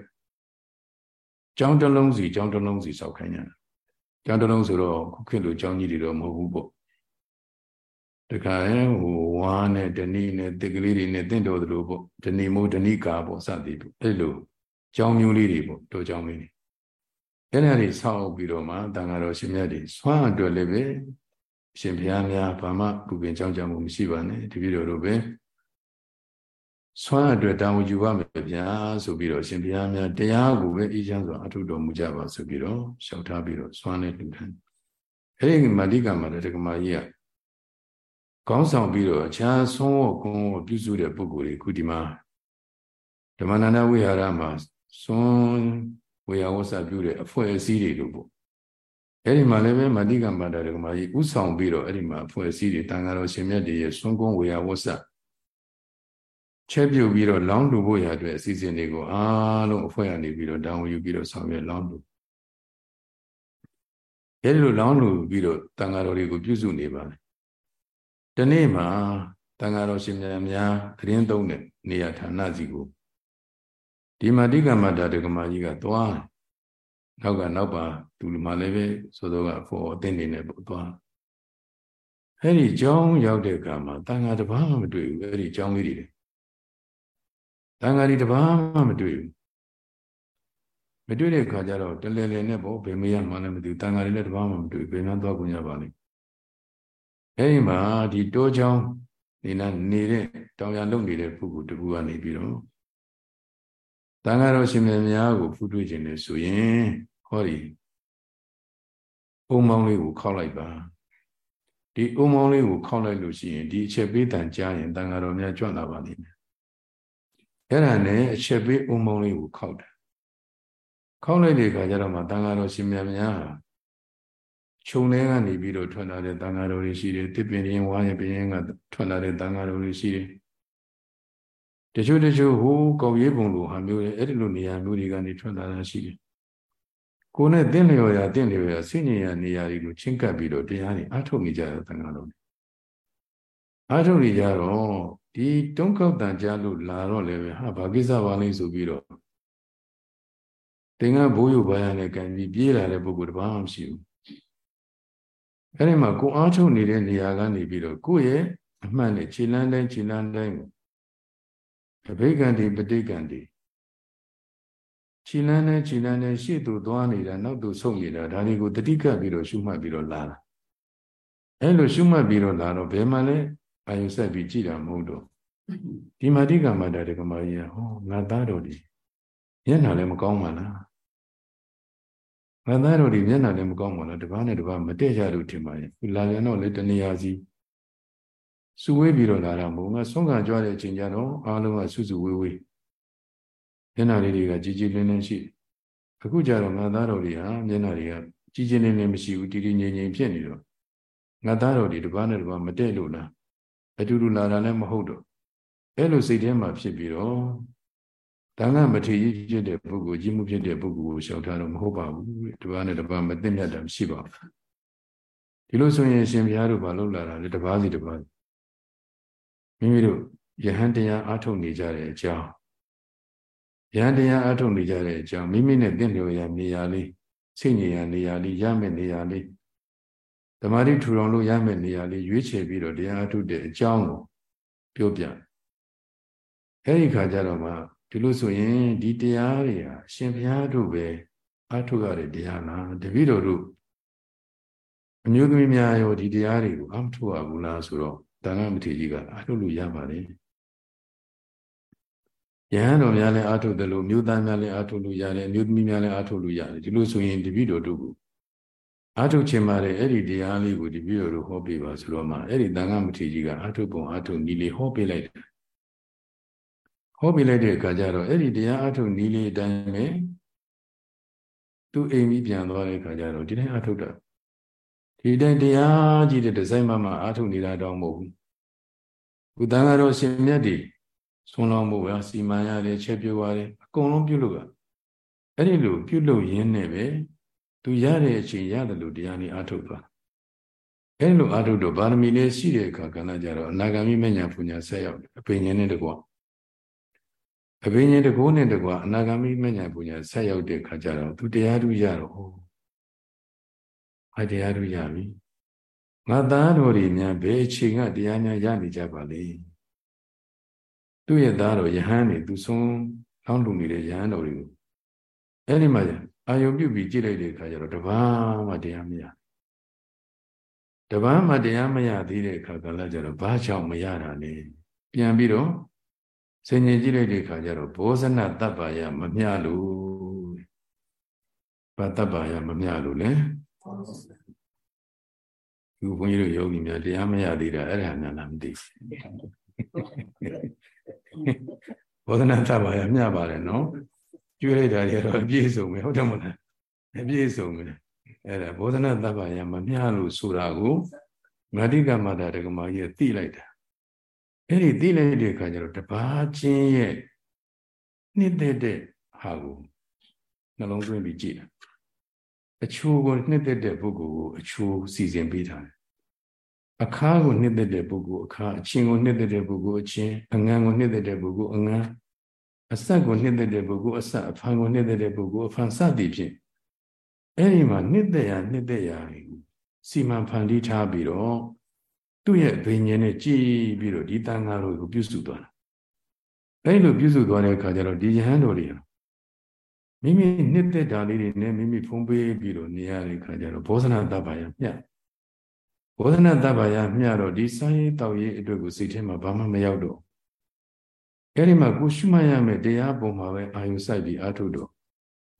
ကြောင်းတစ်လုံးစီကြောင်းတစ်လုံးစီစောက်ခိုင်းရတယ် ကြောင်းတစ်လုံးဆိုတော့ခုခေတ်လိုကြောင်းကြီးတွေတော့မဟုတ်ဘူးပေါ့တခါဟိုဝါနဲ့တဏီနဲ့တက်ကလေးတွေနဲ့တင့်တော်သလိုပေါ့တဏီမိုးတဏီကာပေါ့စသည်ပေါ့အဲ့လိုကြောင်းမျိုးလေးတွေပေါ့တို့ကြောင်းလေးတွေအဲ့ဒါတွေဆောက်ပြီးတော့မှတန်ဃာတော်ရှင်မြတ်တွေဆွမ်းအတွက်လည်းပဲရှင်ဘုရားများဘာမှပူပင်ကြောင်းကြမှုမရှိပါနဲ့တပည့်တော်တို့ပဲ ဆွမ်းအတွက်တာဝန်ယူပါမယ်ဗျာဆိုပြီးတော့ရှင်ဘုရားများတရားကိုပဲအေးချမ်းစွာအထုတော်မူကြပါဆိုပြီးတော့လျှောက်ထားပြီးတော့ဆွမ်းနဲ့တူတယ်အဲ့ဒီမာလိကမှာတက္ကမကြီးကကောင်းဆောင်ပြီးတော့အခြားဆုံးဝကုန်းဝပြုစုတဲ့ပုဂ္ဂိုလ်တွေခုဒီမှာဓမ္မနန္ဒဝိဟာရမှာသွန်ဝေယဝဆပြုတဲ့အဖွဲ့အစည်းတွေလို့ပေါ့အဲ့ဒီမှာလည်းပဲမတိကမန္တရကမကြီးဥဆောင်ပြီးတော့အဲ့ဒီမှာအဖွဲ့အစည်းတွေတန်ဃာတော်ရှင်မြတ်တွေရဲ့သွန်ကုန်းဝေယဝဆ ချက်ပြုတ်ပြီးတော့လောင်းလူဖို့ရအတွက်အစီအစဉ်တွေကိုအားလုံးအဖွဲ့ကနေပြီးတော့တောင်းယူပြီးတော့ဆောင်ရွက်လောင်းလူအဲဒီလိုလောင်းလူပြီးတော့တန်ဃာတော်တွေကိုပြုစုနေပါလေဒီနေ့မှာတန်ဃာတော်ရှင်များများသတင်းသုံးတဲ့နေရာဌာနစီကိုဒီမာတိကမတာဒကမာကြီးကသွားနောက်ကနောက်ပါသူမှလည်းပဲသို့သောကဖို့အသင်းနေနဲ့ပေါ့သွားအဲ့ဒီကျောင်းရောက်တဲ့အခါမှာတန်ဃာတစ်ပါးမှမတွေ့ဘူးအဲ့ဒီကျောင်းလေးတွေ တန်ဃာတွေတစ်ပါးမှမတွေ့ဘူးမတွေ့တဲ့အခါကျတော့တလဲလဲနဲ့ပေါ့ဘယ်မရမှလည်းမသိဘူးတန်ဃာတွေလည်းတစ်ပါးမှမတွေ့ဘူးဘယ်မှသွားခွင့်ရပါလိမ့်အဲဒီမှာဒီတိုးချောင်းနေနာနေတဲ့တောင်ရလုံနေတဲ့ပုဂ္ဂိုလ်တကူကနေပြီးတော့တန်ဃာတော်ရှင်မြတ်များကိုဖူးတွေ့ခြင်းလေဆိုရင်ဟောဒီအုံမောင်းလေးကိုခောက်လိုက်ပါဒီအုံမောင်းလေးကိုခောက်လိုက်လို့ရှိရင်ဒီအချက်ပေးတန်ကြားရင်တန်ဃာတော်များကြွလာပါလိမ့်မယ် အဲ့ဒါနဲ့အချက်ပေးအုံမောင်းလေးကိုခောက်တယ်ခောက်လိုက်တဲ့အခါကျတော့မှတန်ဃာတော်ရှင်မြတ်များခြုံထဲကနေပြီးတော့ထွက်လာတဲ့တန်ဃာတော်တွေရှိတယ်တစ်ပင်ရင်ဝါရင်ပင်ကထွက်လာတဲ့တန်ဃာတော်တွေရှိတယ်တချို့တချို့ဟိုကောက်ရေးပုံလိုဟာမျိုးရဲ့အဲ့ဒီလိုနေရာမျိုးတွေကနေထွက်လာတာရှိတယ်ကိုယ်နဲ့တင့်လျော်ရာတင့်လျော်ရာစိညင်ရာနေရာတွေကိုချင်းကပ်ပြီးတော့တရားတွေအထုတ်နေကြတဲ့တန်ဃာတော်တွေ အထုတ်နေကြတော့ဒီတုံးကောက်တန်ကြားလို့လာတော့လည်းပဲဟာဘာကိစ္စပါလိမ့်ဆိုပြီးတော့တင်ကဘိုးယူဘာရနဲ့ကန်ပြီးပြေးလာတဲ့ပုဂ္ဂိုလ်တပါးမှမရှိဘူးအဲ့ဒီမှာကိုအားထုတ်နေတဲ့နေရာကနေပြီးတော့ကိုယ့်ရဲ့အမှန်နဲ့ခြေလန်းတိုင်းခြေလန်းတိုင်းကိုအဘိက္ခန္တိပဋိက္ခန္တိခြေလန်းတိုင်းခြေလန်းတိုင်းရှေ့သို့သွားနေတာနောက်သို့ဆုတ်နေတာဒါတွေကိုတတိကပ်ပြီးတော့ရှုမှတ်ပြီးတော့လာတာအဲ့လိုရှုမှတ်ပြီးတော့လာတော့ဘယ်မှာလဲ အာယုဆက်ပြီးကြည်တာမဟုတ်တော့ဒီမာတိကမတာတကမာကြီးကဟောငါသားတော်ဒီမျက်နှာလည်းမကောင်းပါလားငါသားတော်ဒီမျက်နှာလည်းမကောင်းပါလားတပားနဲ့တပားမတည့်ကြလို့ထင်ပါရဲ့လာပြန်တော့လေတနေရာစီစုဝေးပြီးတော့လာတာမဟုတ်ငါဆုံးခံကြွတဲ့အချိန်ကျတော့အားလုံးကစုစုဝေးဝေးမျက်နှာလေးတွေကကြီးကြီးလင်းလင်းရှိအခုကျတော့ငါသားတော်တွေဟာမျက်နှာတွေကကြီးကြီးလင်းလင်းမရှိဘူးတည်တည်ငြိမ်ငြိမ်ဖြစ်နေတော့ငါသားတော်တွေတပားနဲ့တပားမတည့်လို့လား အတူတူလာတာလည်းမဟုတ်တော့အဲ့လိုစိတ်ထဲမှာဖြစ်ပြီးတော့ဒါကမထေရကြီးဖြစ်တဲ့ပုဂ္ဂိုလ်ကြီးမှုဖြစ်တဲ့ပုဂ္ဂိုလ်ကိုရှောက်ထားတော့မဟုတ်ပါဘူးတပားနဲ့တပားမသိမြတ်တာမရှိပါဘူးဒီလိုဆိုရင်ရှင်ဘုရားတို့ဘာလုပ်လာတာလဲတပားစီတပားမိမိတို့ယဟန်တရားအားထုတ်နေကြတဲ့အကြောင်းယဟန်တရားအားထုတ်နေကြတဲ့အကြောင်းမိမိနဲ့တင့်လျော်ရာနေရာလေးစိတ်နေရာနေရာလေးရမယ့်နေရာလေး ဓမ္မတိထူထောင်လို့ရမယ့်နေရာလေးရွေးချယ်ပြီးတော့တရားအားထုတ်တဲ့အကြောင်းကိုပြောပြအဲဒီခါကျတော့မှဒီလိုဆိုရင်ဒီတရားတွေဟာရှင်ဘုရားတို့ပဲအားထုတ်ရတဲ့တရားလားတပည့်တော်တို့အမျိုးသမီးများရောဒီတရားတွေကိုအားမထုတ်ရဘူးလားဆိုတော့တန်ခါမထေကြီးကအားထုတ်လို့ရပါတယ်ယဟန်တော်များလည်းအားထုတ်တယ်လို့မြို့သားများလည်းအားထုတ်လို့ရတယ်မြို့သမီးများလည်းအားထုတ်လို့ရတယ်ဒီလိုဆိုရင်တပည့်တော်တို့ကို အားထုတ်ခြင်းပါတယ်အဲ့ဒီတရားလေးကိုတပည့်တော်တို့ဟောပြပါဆိုတော့မှအဲ့ဒီတန်ခါမထေကြီးကအားထုတ်ပုံအားထုတ်နည်းလေးဟောပြလိုက်တယ်ဟောပြလိုက်တဲ့အခါကျတော့အဲ့ဒီတရားအထုတ်နီးလေးအတိုင်းပဲသူအိမ်ပြီးပြန်သွားတဲ့ခါကျတော့ဒီတိုင်းအထုတ်တာဒီတိုင်းတရားကြည့်တဲ့ဒီဇိုင်းမှမှအထုတ်နေတာတော့မဟုတ်ဘူးဘုသံဃာတော်ရှင်မြတ်တွေဆွန်လောင်းမှုပဲစီမံရတယ်ချက်ပြုတ်ရတယ်အကုန်လုံးပြုတ်လို့ကအဲ့ဒီလိုပြုတ်လို့ရင်းနဲ့ပဲ သူရတဲ့အချိန်ရတယ်လို့တရားนี่အထုတ်သွားအဲ့လိုအထုတ်တော့ဗာရမီလေးရှိတဲ့အခါကလည်းကြတော့အနာဂါမိမညာပူညာဆက်ရောက်တယ်အပင်ဉာဏ်နဲ့တကွာအဘိညာဉ်တကိုးနဲ့တကွာအနာဂါမိမညာပူညာဆက်ရောက်တဲ့ခါကျတော့သူတရားသူရတော့ဟောအတရားသူရပြီငါသားတော်တွေများဘယ်အချိန်ကတရားများရနေကြပါလေသူ့ရဲ့သားတော်ယဟန်နေသူဆုံးလောင်းလူနေတဲ့ယဟန်တော်တွေကိုအဲ့ဒီမှာ အာယုံပြုတ်ပြီးကြည့်လိုက်တဲ့အခါကျတော့တပားမှတရားမရတပားမှတရားမရသေးတဲ့အခါကလည်းကျတော့ဘာကြောင့်မရတာလဲပြန်ပြီးတော့ဆင်ញင်ကြည့်လိုက်တဲ့အခါကျတော့ဘောဇနတပ္ပါယမမျှလို့ဘာတပ္ပါယမမျှလို့လဲသူဘုန်းကြီးတို့ယောဂီများတရားမရသေးတာအဲ့ဒါများလားမသိဘောဇနတပ္ပါယမျှပါတယ်နော် ကျွေးလိုက်တာတွေတော့အပြည့်စုံပဲဟုတ်တယ်မလားအပြည့်စုံပဲအဲ့ဒါဘောဇနတပ္ပါယမမျှလို့ဆိုတာကိုမတိကမတာဒကမာကြီးသိလိုက်တာအဲ့ဒီသိလိုက်တဲ့အခါကျတော့တပါးချင်းရဲ့နှစ်သက်တဲ့ဟာကိုနှလုံးသွင်းပြီးကြည့်တာအချိုးကိုနှစ်သက်တဲ့ပုဂ္ဂိုလ်ကိုအချိုးစီစဉ်ပေးထားတယ်အခါကိုနှစ်သက်တဲ့ပုဂ္ဂိုလ်အခါအချင်းကိုနှစ်သက်တဲ့ပုဂ္ဂိုလ်အချင်းအငန်းကိုနှစ်သက်တဲ့ပုဂ္ဂိုလ်အငန်း အဆက်ကိုနှစ်သက်တဲ့ပုဂ္ဂိုလ်အဆက်အဖန်ကိုနှစ်သက်တဲ့ပုဂ္ဂိုလ်အဖန်စသည်ဖြင့်အဲ့ဒီမှာနှစ်သက်ရာနှစ်သက်ရာစီမံဖန်တီးထားပြီးတော့သူ့ရဲ့ဘိညာဉ်နဲ့ကြည်ပြီးတော့ဒီတန်ဃာတို့ကိုပြုစုသွားတာအဲလိုပြုစုသွားတဲ့အခါကျတော့ဒီယဟန်တော်တွေမိမိနှစ်သက်တာလေးတွေနဲ့မိမိဖုံးပေးပြီးတော့နေရတဲ့အခါကျတော့ဘောဇနာတပ္ပါယမျှဘောဇနာတပ္ပါယမျှတော့ဒီစာရေးတောက်ရေးအတွက်ကိုစိတ်ထဲမှာဘာမှမရောက်တော့ အဲဒီမှာကိုရှုမှတ်ရမယ်တရားပုံမှာပဲအာယုစိုက်ပြီးအားထုတ်တော့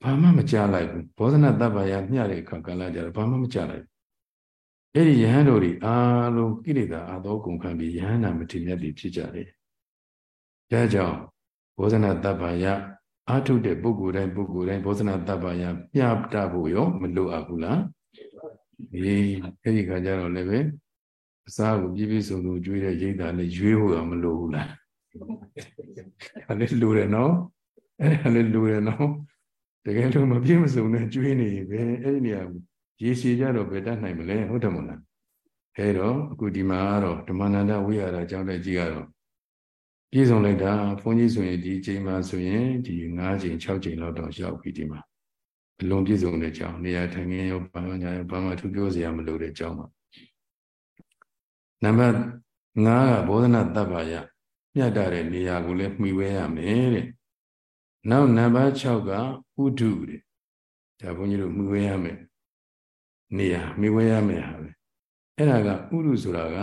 ဘာမှမကြားလိုက်ဘူးဘောဇနာတပ္ပါယမျှတဲ့အခါကလည်းကြတော့ဘာမှမကြားလိုက်အဲ့ဒီယဟန်တို့တွေအားလုံးကိလေသာအသောကုန်ခံပြီးယဟန္တာမထေရတွေဖြစ်ကြတယ်။ဒါကြောင့်ဘောဇနာတပ္ပါယအာထုတဲ့ပုဂ္ဂိုလ်တိုင်းပုဂ္ဂိုလ်တိုင်းဘောဇနာတပ္ပါယပြတဖို့ရောမလိုအပ်ဘူးလား။ဒီအဲ့ဒီခါကျတော့လည်းပဲအစားကိုပြည့်ပြည့်စုံစုံကျွေးတဲ့ရိတ်တာနဲ့ရွေးဖို့ရောမလိုဘူးလား။ အဲ့ဒါလိုတယ်နော်။အဲ့ဒါလည်းလိုတယ်နော်။တကယ်လို့မပြည့်မစုံနဲ့ကျွေးနေပဲအဲ့ဒီနေရာရေရှည်ကြတော့ဘယ်တတ်နိုင်မလဲဟုတ်တယ်မလားအဲတော့အခုဒီမှာကတော့ဓမ္မနန္ဒဝိဟာရကျောင်းတဲ့ကြီးကတော့ပြည့်စုံလိုက်တာဘုန်းကြီးဆိုရင်ဒီချိန်မှာဆိုရင်ဒီ9ချိန်6ချိန်လောက်တော့ရောက်ပြီဒီမှာအလုံးပြည့်စုံတဲ့ကျောင်းနေရာထိုင်ခင်းရောဘာမှညာရောဘာမှထူးပြောစရာမလိုတဲ့ကျောင်းပါနံပါတ်5ကဘောဓနာတပ္ပါယ မြတ်တဲ့နေရာကိုလည်းမှီဝဲရမယ်တဲ့နောက်နံပါတ်6ကဥဒုတဲ့ဒါဘုန်းကြီးတို့မှီဝဲရမယ်နေရာမိဝဲရမယ်ဟာပဲအဲ့ဒါကဥရုဆိုတာက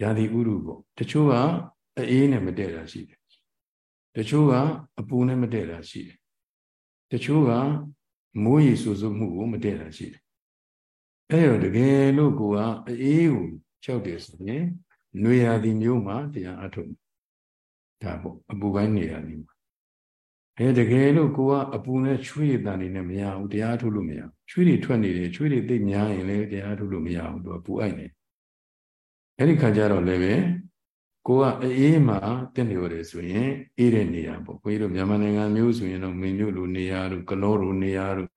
ယာတိဥရုပေါ့တချို့ကအေးနဲ့မတည့်တာရှိတယ်တချို့ကအပူနဲ့မတည့်တာရှိတယ်တချို့ကမိုးရေဆူဆူမှုကိုမတည့်တာရှိတယ်အဲ့တော့တကယ်လို့ကိုကအေးကိုကြောက်တယ်ဆိုရင်နွေရာသီမျိုးမှာတရားအထုတ် ဒါပေါ့အပူပိုင်းနေရာဒီမှာအဲတကယ်လို့ကိုကအပူနဲ့ချွေးရည်တန်နေနဲ့မရဘူးတရားထုတ်လို့မရဘူးချွေးတွေထွက်နေတယ်ချွေးတွေသိများရင်လည်းတရားထုတ်လို့မရဘူးသူကပူအိုက်နေအဲ့ဒီခါကျတော့လည်းပဲကိုကအေးမှာတင့်လျော်တယ်ဆိုရင်အေးတဲ့နေရာပေါ့ကိုကြီးတို့မြန်မာနိုင်ငံမျိုးဆိုရင်တော့မင်းမျိုးလိုနေရာတို့ကလောလိုနေရာတို့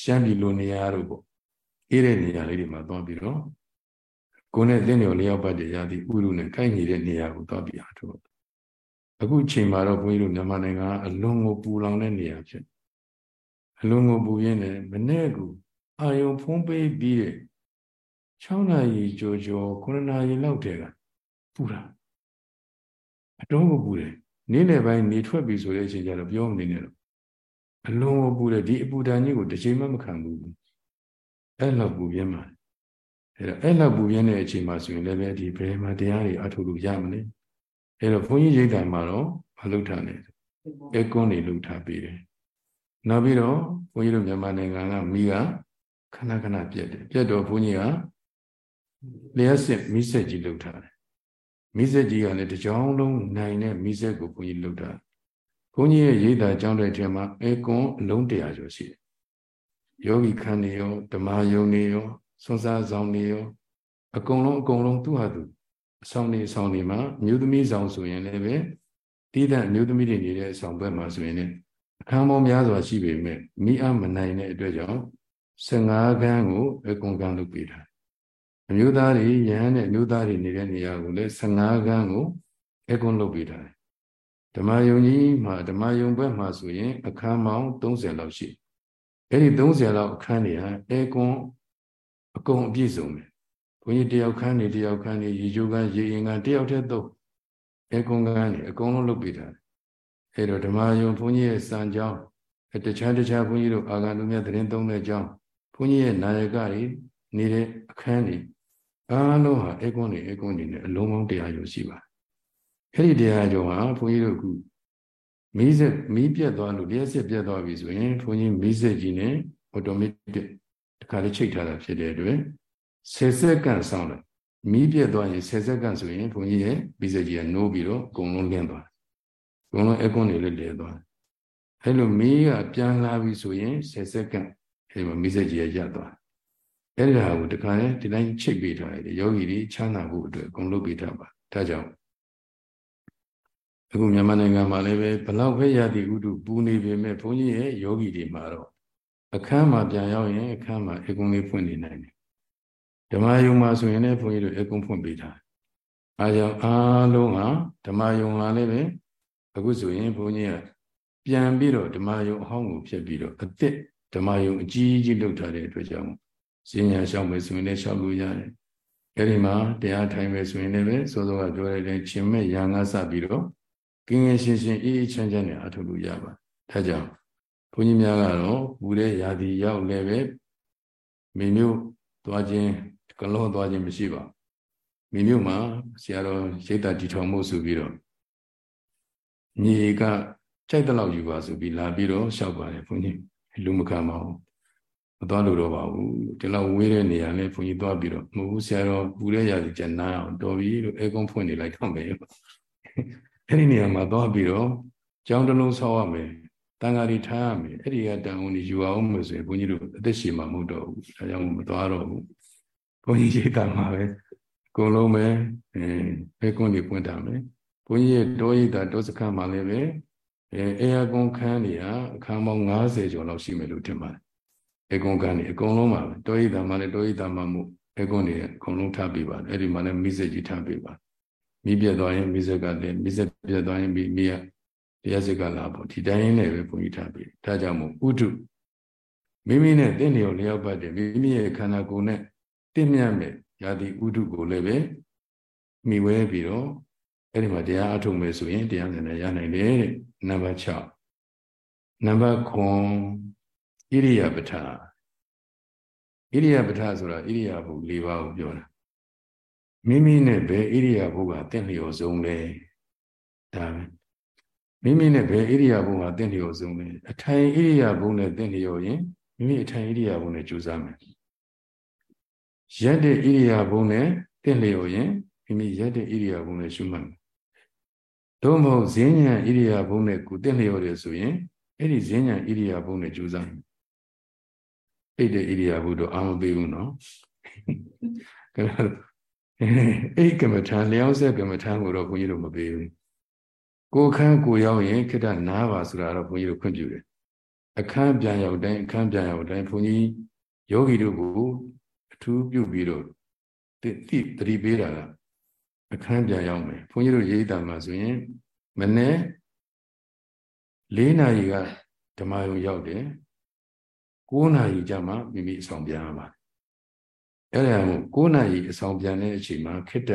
ရှမ်းပြည်လိုနေရာတို့ပေါ့အေးတဲ့နေရာလေးတွေမှာသွားပြီးတော့ကိုယ်နဲ့တင့်လျော်လျောက်ပတ်တဲ့ရာသီဥရုနဲ့ကိုက်ညီတဲ့နေရာကိုသွားပြီးအားထုတ် အခုချိန်မှာတော့ဘုန်းကြီးတို့မြန်မာနိုင်ငံကအလွန်ကိုပူလောင်တဲ့နေရာဖြစ်အလွန်ကိုပူရင်းနဲ့မနေ့ကအာယုံဖုံးပေးပြီးတဲ့6နာရီကြောကြော9နာရီလောက်တည်းကပူတာအတော့ကိုပူတယ်နေ့လယ်ပိုင်းနေထွက်ပြီဆိုတဲ့အချိန်ကျတော့ပြောမနေနဲ့တော့အလွန်ကိုပူတယ်ဒီအပူဒဏ်ကြီးကိုတစ်ချိန်မှမခံဘူးအဲ့လောက်ပူပြင်းပါအဲ့တော့အဲ့လောက်ပူပြင်းတဲ့အချိန်မှာဆိုရင်လည်းပဲဒီဘယ်မှာတရားတွေအထုလို့ရမလဲ အဲ့တော့ဘုန်းကြီးရိတ်တံမှာတော့မလုပ်ထားနဲ့အဲကွန်းတွေလုပ်ထားပေးတယ်နောက်ပြီးတော့ဘုန်းကြီးတို့မြန်မာနိုင်ငံကမိကခဏခဏပြက်တယ်ပြက်တော့ဘုန်းကြီးကလျှက်စစ်မိဆက်ကြီးလုပ်ထားတယ်မိဆက်ကြီးကလည်းတကြောင်လုံးနိုင်တဲ့မိဆက်ကိုဘုန်းကြီးလုပ်ထားဘုန်းကြီးရဲ့ရိတ်တံကျောင်းတဲ့ထဲမှာအဲကွန်းအလုံးတရာကျော်ရှိတယ်ယောဂီခန္ဓာရောဓမ္မယုံနေရောဆွမ်းစားဆောင်နေရောအကုန်လုံးအကုန်လုံးသူ့ဟာသူ အဆောင်နေအဆောင်နေမှာမြို့သမီးဆောင်ဆိုရင်လည်းပဲတည်တဲ့အမျိုးသမီးတွေနေတဲ့အဆောင်ဘက်မှာဆိုရင်လည်းအခန်းပေါင်းများစွာရှိပေမဲ့မိအမနိုင်တဲ့အတွက်ကြောင့်15ခန်းကိုအကုန်ကန်းလုပ်ပေးတာအမျိုးသားတွေယဟန်နဲ့အမျိုးသားတွေနေတဲ့နေရာကိုလည်း15ခန်းကိုအကုန်လုပ်ပေးတာဓမ္မယုံကြီးမှာဓမ္မယုံဘက်မှာဆိုရင် အခန်းပေါင်း30လောက်ရှိအဲ့ဒီ30လောက်အခန်းတွေဟာအကွန်အကုန်အပြည့်စုံပဲ ဘုန်းကြီးတယောက်ခန်းနေတယောက်ခန်းနေရေချိုးကန်းရေရင်ကန်းတယောက်တည်းတော့အကွန်ကန်းနေအကုန်လုံးလုပ်ပေးတာအဲ့တော့ဓမ္မယုံဘုန်းကြီးရဲ့စံကြောင်းတခြားတခြားဘုန်းကြီးတို့အာဂန္တုမြတ်သတင်းသုံးတဲ့အကြောင်းဘုန်းကြီးရဲ့နာယကတွေနေတဲ့အခန်းတွေအားလုံးဟာအကွန်နေအကွန်နေနဲ့အလုံးပေါင်းတရားယူရှိပါတယ်အဲ့ဒီတရားကြောင့်ဟာဘုန်းကြီးတို့ကမီးစက်မီးပြတ်သွားလို့လျှက်စစ်ပြတ်သွားပြီဆိုရင်ဘုန်းကြီးမီးစက်ကြီးနဲ့ automatic တခါလေးချိတ်ထားတာဖြစ်တဲ့အတွက် ဆယ်စက္ကန့်ဆောင်းလိုက်မီးပြတ်သွားရင်ဆယ်စက္ကန့်ဆိုရင်ဘုန်းကြီးရဲ့မီးစက်ကြီးကနိုးပြီးတော့အကုန်လုံးလင်းသွားတယ်အကုန်လုံးအကွန်းတွေလည်းလဲသွားတယ်အဲ့လိုမီးကပြန်လာပြီဆိုရင်ဆယ်စက္ကန့်အဲ့မှာမီးစက်ကြီးကရပ်သွားတယ်အဲ့ဒီဟာကိုတခါလေဒီတိုင်းချိတ်ပေးထားတယ်ယောဂီတွေချမ်းသာဖို့အတွက်အကုန်လုပ်ပေးထားပါဒါကြောင့်အခုမြန်မာနိုင်ငံမှာလည်းပဲဘလောက်ပဲရသည်ဥဒုပူနေပေမဲ့ဘုန်းကြီးရဲ့ယောဂီတွေမှာတော့အခန်းမှာပြန်ရောက်ရင်အခန်းမှာအကုံလေးဖွင့်နေနိုင်တယ် ဓမ္မယုံမှာဆိုရင်လည်းဘုန်းကြီးတို့အကုံဖွင့်ပေးထားအားကြောင့်အားလုံးဟာဓမ္မယုံလာလည်းပဲအခုဆိုရင်ဘုန်းကြီးကပြန်ပြီးတော့ဓမ္မယုံအဟောင်းကိုဖြစ်ပြီးတော့အစ်စ်ဓမ္မယုံအကြီးကြီးလုပ်ထားတဲ့အတွက်ကြောင့်စဉ္ညာလျှောက်မယ်ဆိုရင်လည်းလျှောက်လို့ရတယ်အဲ့ဒီမှာတရားထိုင်မယ်ဆိုရင်လည်းပဲစောစောကပြောရတဲ့ရှင်မဲ့ရံငါစပြီးတော့ကင်းကင်းရှင်းရှင်းအေးအေးချမ်းချမ်းနဲ့အထုလို့ရပါဒါကြောင့်ဘုန်းကြီးများကတော့ဘူတဲ့ရာသီရောက်လည်းပဲမိမျိုးသွားခြင်း ကလောသွားခြင်းမရှိပါမိမျိုးမှာဆရာတော်ရိတ်တာတီထောင်မှုဆိုပြီးတော့ညီကကြိုက်တဲ့လောက်ယူပါဆိုပြီးလာပြီးတော့ရှောက်ပါတယ်ဘုန်းကြီးလူမခံပါဘူးမသွားလို့တော့ပါဘူးဒီလောက်ဝေးတဲ့နေရာနဲ့ဘုန်းကြီးသွားပြီးတော့မဟုတ်ဘူးဆရာတော်ပူတဲ့ရာသီကျန်နာအောင်တော်ပြီလို့အဲကုန်းဖွင့်နေလိုက်တော့မယ်အဲ့ဒီနေရာမှာသွားပြီးတော့ကြောင်းတစ်လုံးဆောက်ရမယ်တန်ဃာတွေထားရမယ်အဲ့ဒီကတန်ဝန်ကြီးယူအောင်လို့ဆိုရင်ဘုန်းကြီးတို့အသက်ရှင်မှာမဟုတ်တော့ဘူးဒါကြောင့်မသွားတော့ဘူး ဘုန်းကြီးရိတ်တာမှာပဲအကုန်လုံးပဲအဲဘဲကွန်းတွေပွင့်တာမယ်ဘုန်းကြီးရဲ့တောရိတ်တာတောစခန်းမှာလည်းပဲအဲအေယာကွန်ခန်းတွေကအခန်းပေါင်း90ကျော်လောက်ရှိမယ်လို့ထင်ပါတယ်အေကွန်ခန်းတွေအကုန်လုံးပါပဲတောရိတ်တာမှာလည်းတောရိတ်တာမှာမို့အေကွန်တွေအကုန်လုံးထားပြပါတယ်အဲ့ဒီမှာလည်းမိစက်ကြီးထားပြပါမိပြတ်သွားရင်မိစက်ကလည်းမိစက်ပြတ်သွားရင်မိမိကတရားစိတ်ကလာပေါ့ဒီတိုင်းနဲ့ပဲဘုန်းကြီးထားပြီဒါကြောင့်မို့ဥဒုမိမိနဲ့တင့်လျော်လျောက်ပတ်တယ်မိမိရဲ့ခန္ဓာကိုယ်နဲ့ တင့်မြတ်မဲ့ယာတိဥဒုကိုလည်းပဲမိဝဲပြီးတော့အဲ့ဒီမှာတရားအထုတ်မယ်ဆိုရင်တရားဉာဏ်ရနိုင်တယ်တဲ့နံပါတ်6နံပါတ်9ဣရိယာပဋ္ဌာဣရိယာပဋ္ဌာဆိုတာဣရိယာပု၄ပါးကိုပြောတာမိမိနဲ့ဘယ်ဣရိယာပုကတင့်လျော်ဆုံးလဲဒါပဲမိမိနဲ့ဘယ်ဣရိယာပုမှာတင့်လျော်ဆုံးလဲအထိုင်ဣရိယာပုနဲ့တင့်လျော်ရင်မိမိအထိုင်ဣရိယာပုနဲ့ကြိုးစားမယ် ရက်တဲ့ဣရိယာပုနဲ့တင့်လျော်ရင်မိမိရက်တဲ့ဣရိယာပုနဲ့ရှုမှတ်မယ်သို့မဟုတ်ဈဉ္ဉံဣရိယာပုနဲ့ကိုတင့်လျော်တယ်ဆိုရင်အဲ့ဒီဈဉ္ဉံဣရိယာပုနဲ့ကြိုးစားမယ်အိတ်တဲ့ဣရိယာပုတော့အာမပေးဘူးနော်အဲ့ကမ္မထာလျောင်းဆက်ကမ္မထာကိုတော့ဘုန်းကြီးတို့မပေးဘူးကိုခန်းကိုရောက်ရင်ခိတ္တနားပါဆိုတာတော့ဘုန်းကြီးတို့ခွင့်ပြုတယ်အခန်းပြန်ရောက်တိုင်းအခန်းပြန်ရောက်တိုင်းဘုန်းကြီးယောဂီတို့ကိုအ ထူးပြုပြီးတော့တိတိတတိပေးတာကအခန်းပြန်ရောက်မယ်ဘုန်းကြီးတို့ရေးတာမှာဆိုရင်မနေ့၄နာရီကဓမ္မယုံရောက်တယ်9နာရီကြာမှမိမိအဆောင်ပြန်ရပါတယ်အဲ့ဒါမို့9နာရီအဆောင်ပြန်တဲ့အချိန်မှာခိတ္တ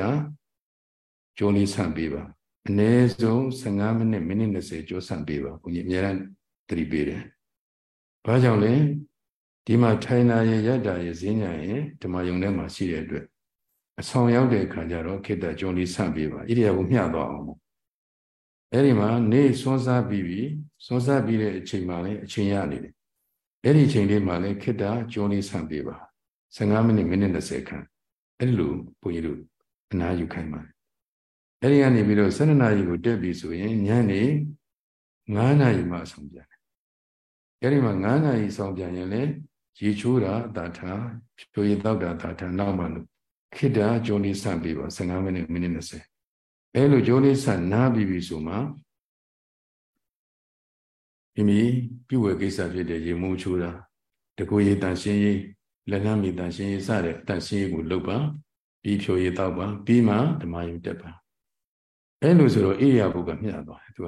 ကြိုးလေးဆန့်ပေးပါအနည်းဆုံး15မိနစ်မိနစ်20ကြောဆန့်ပေးပါဘုန်းကြီးအများအားတတိပေးတယ်။ဘာကြောင့်လဲ ဒီမှာထိုင်နာရရတာရဈဉ္ညာရဓမ္မယုံထဲမှာရှိတဲ့အတွက်အဆောင်ရောက်တဲ့အခါကျတော့ခိတ္တကြုံလေးဆန့်ပေးပါဣရိယာပုမျှသွားအောင်ပေါ့။အဲ့ဒီမှာနေစွန်းစားပြီးပြီစွန်းစားပြီးတဲ့အချိန်မှာလည်းအချိန်ရနေတယ်။အဲ့ဒီအချိန်လေးမှာလည်းခိတ္တကြုံလေးဆန့်ပေးပါ15မိနစ်မိနစ်20ခန့်အဲ့လိုဘုန်းကြီးတို့အနားယူခိုင်းပါတယ်အဲ့ဒီကနေပြီးတော့7နာရီကိုတက်ပြီဆိုရင်ညနေ9နာရီမှဆောင်ပြန်တယ်အဲ့ဒီမှာ9နာရီဆောင်ပြန်ရင်လည်း ရေချိုးတာတာထာဖြိုရည်တောက်တာတာထာနောက်မှလို့ခိတ္တဂျိုးလေးဆန့်ပြီးပါ15မိနစ်မိနစ်20အဲလိုဂျိုးလေးဆန့်နားပြီးပြီဆိုမှမိမိပြုဝေကိစ္စဖြစ်တဲ့ရေမိုးချိုးတာတကူရည်တန်ရှင်းရေးလက်လမ်းမီတန်ရှင်းရေးစတဲ့တန်ရှင်းရေးကိုလုပ်ပါပြီးဖြိုရည်တောက်ပါပြီးမှဓမ္မယုတက်ပါအဲလိုဆိုတော့ဣရိယာပုကမျှသွားတယ်သူက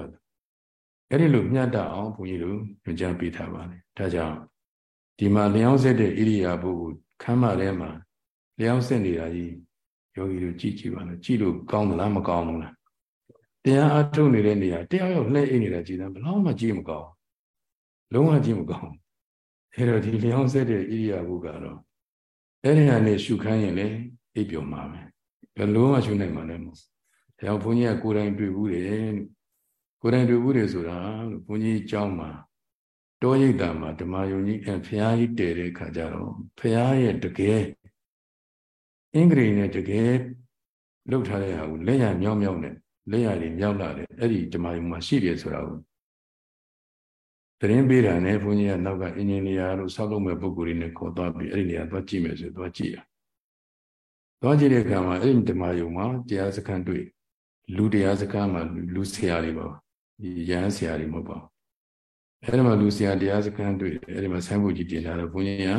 အဲ့ဒီလိုမျှတအောင်ဘုန်းကြီးတို့ညွှန်ကြားပေးထားပါတယ်ဒါကြောင့် ဒီမှာလျောင်းစစ်တဲ့ဣရိယာပုကိုခမ်းမထဲမှာလျောင်းစစ်နေတာကြီးယောဂီတို့ကြည့်ကြည့်ပါလားကြည့်လို့ကောင်းသလားမကောင်းဘူးလားတရားအထုတ်နေတဲ့နေရာတရားရောက်လှည့်အိပ်နေတာကြည်တယ်ဘယ်တော့မှကြည့်မကောင်းလုံးဝကြည့်မကောင်းအဲတော့ဒီလျောင်းစစ်တဲ့ဣရိယာပုကတော့အဲ့ဒီကနေရှုခမ်းရင်လေအိပ်ပျော်မှာပဲဘယ်လိုမှရှုနိုင်မှာလည်းမဟုတ်ဒါကြောင့်ဘုန်းကြီးကကိုယ်တိုင်တွေ့ဘူးတယ်ကိုယ်တိုင်တွေ့ဘူးတယ်ဆိုတာလို့ဘုန်းကြီးအကြောင်းမှာ တောရိပ်တာမှာဓမ္မယုံကြီးအဖျားကြီးတည်တဲ့ခါကျတော့ဖျားရဲ့တကယ်အင်္ဂရိနဲ့တကယ်လှုပ်ထားတဲ့ဟာကိုလက်ရမြောက်မြောက်နဲ့လက်ရတွေမြောက်လာတယ်အဲ့ဒီဓမ္မယုံမှာရှိတယ်ဆိုတာကိုသတင်းပေးတာနဲ့ဘုန်းကြီးကနောက်ကအင်ဂျင်နီယာတို့ဆောက်လုပ်မဲ့ပုဂ္ဂိုလ်တွေနဲ့ခေါ်သွားပြီးအဲ့ဒီနေရာသွားကြည့်မယ်ဆိုသွားကြည့်ရသွားကြည့်တဲ့အခါမှာအဲ့ဒီဓမ္မယုံမှာတရားစခန်းတွေ့လူတရားစခန်းမှာလူဆရာတွေပါဒီရဟန်းဆရာတွေမဟုတ်ပါ အဲ့ဒီမှာလူဆရာတရားစခန်းတွေ့အဲ့ဒီမှာဆိုင်းဘုတ်ကြီးတင်လာတော့ဘုန်းကြီးက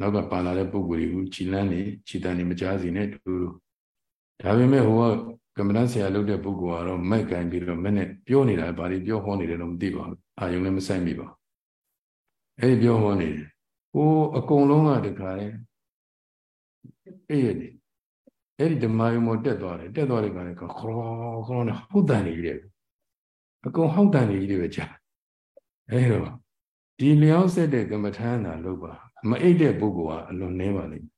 နောက်ကပါလာတဲ့ပုဂ္ဂိုလ်တွေကိုခြိလန်းနေခြိတန်နေမကြားစီနဲ့တူဒါပေမဲ့ဟိုကကမ္မဋ္ဌာန်းဆရာလုပ်တဲ့ပုဂ္ဂိုလ်ကတော့မိုက်ကန်ပြီးတော့မနဲ့ပြောနေတာဘာတွေပြောဟောနေတယ်တော့မသိပါဘူးအာယုံလည်းမဆိုင်မိပါအဲ့ဒီပြောဟောနေတယ်ဟိုအကုန်လုံးကတခါလေအေးရတယ်အဲ့ဒီဓမ္မယုံမတက်သွားတယ်တက်သွားတဲ့ခါလေခေါ်ခေါ်နဲ့ဟုတ်တန်နေကြီးတယ်အကုန်ဟုတ်တန်နေကြီးတွေပဲကြာ အဲ့တော့ဒီလျောင်းဆက်တဲ့ကမ္မထာနာလို့ပါမအိတ်တဲ့ပုဂ္ဂိုလ်ကအလွန်နှဲပါလိမ့်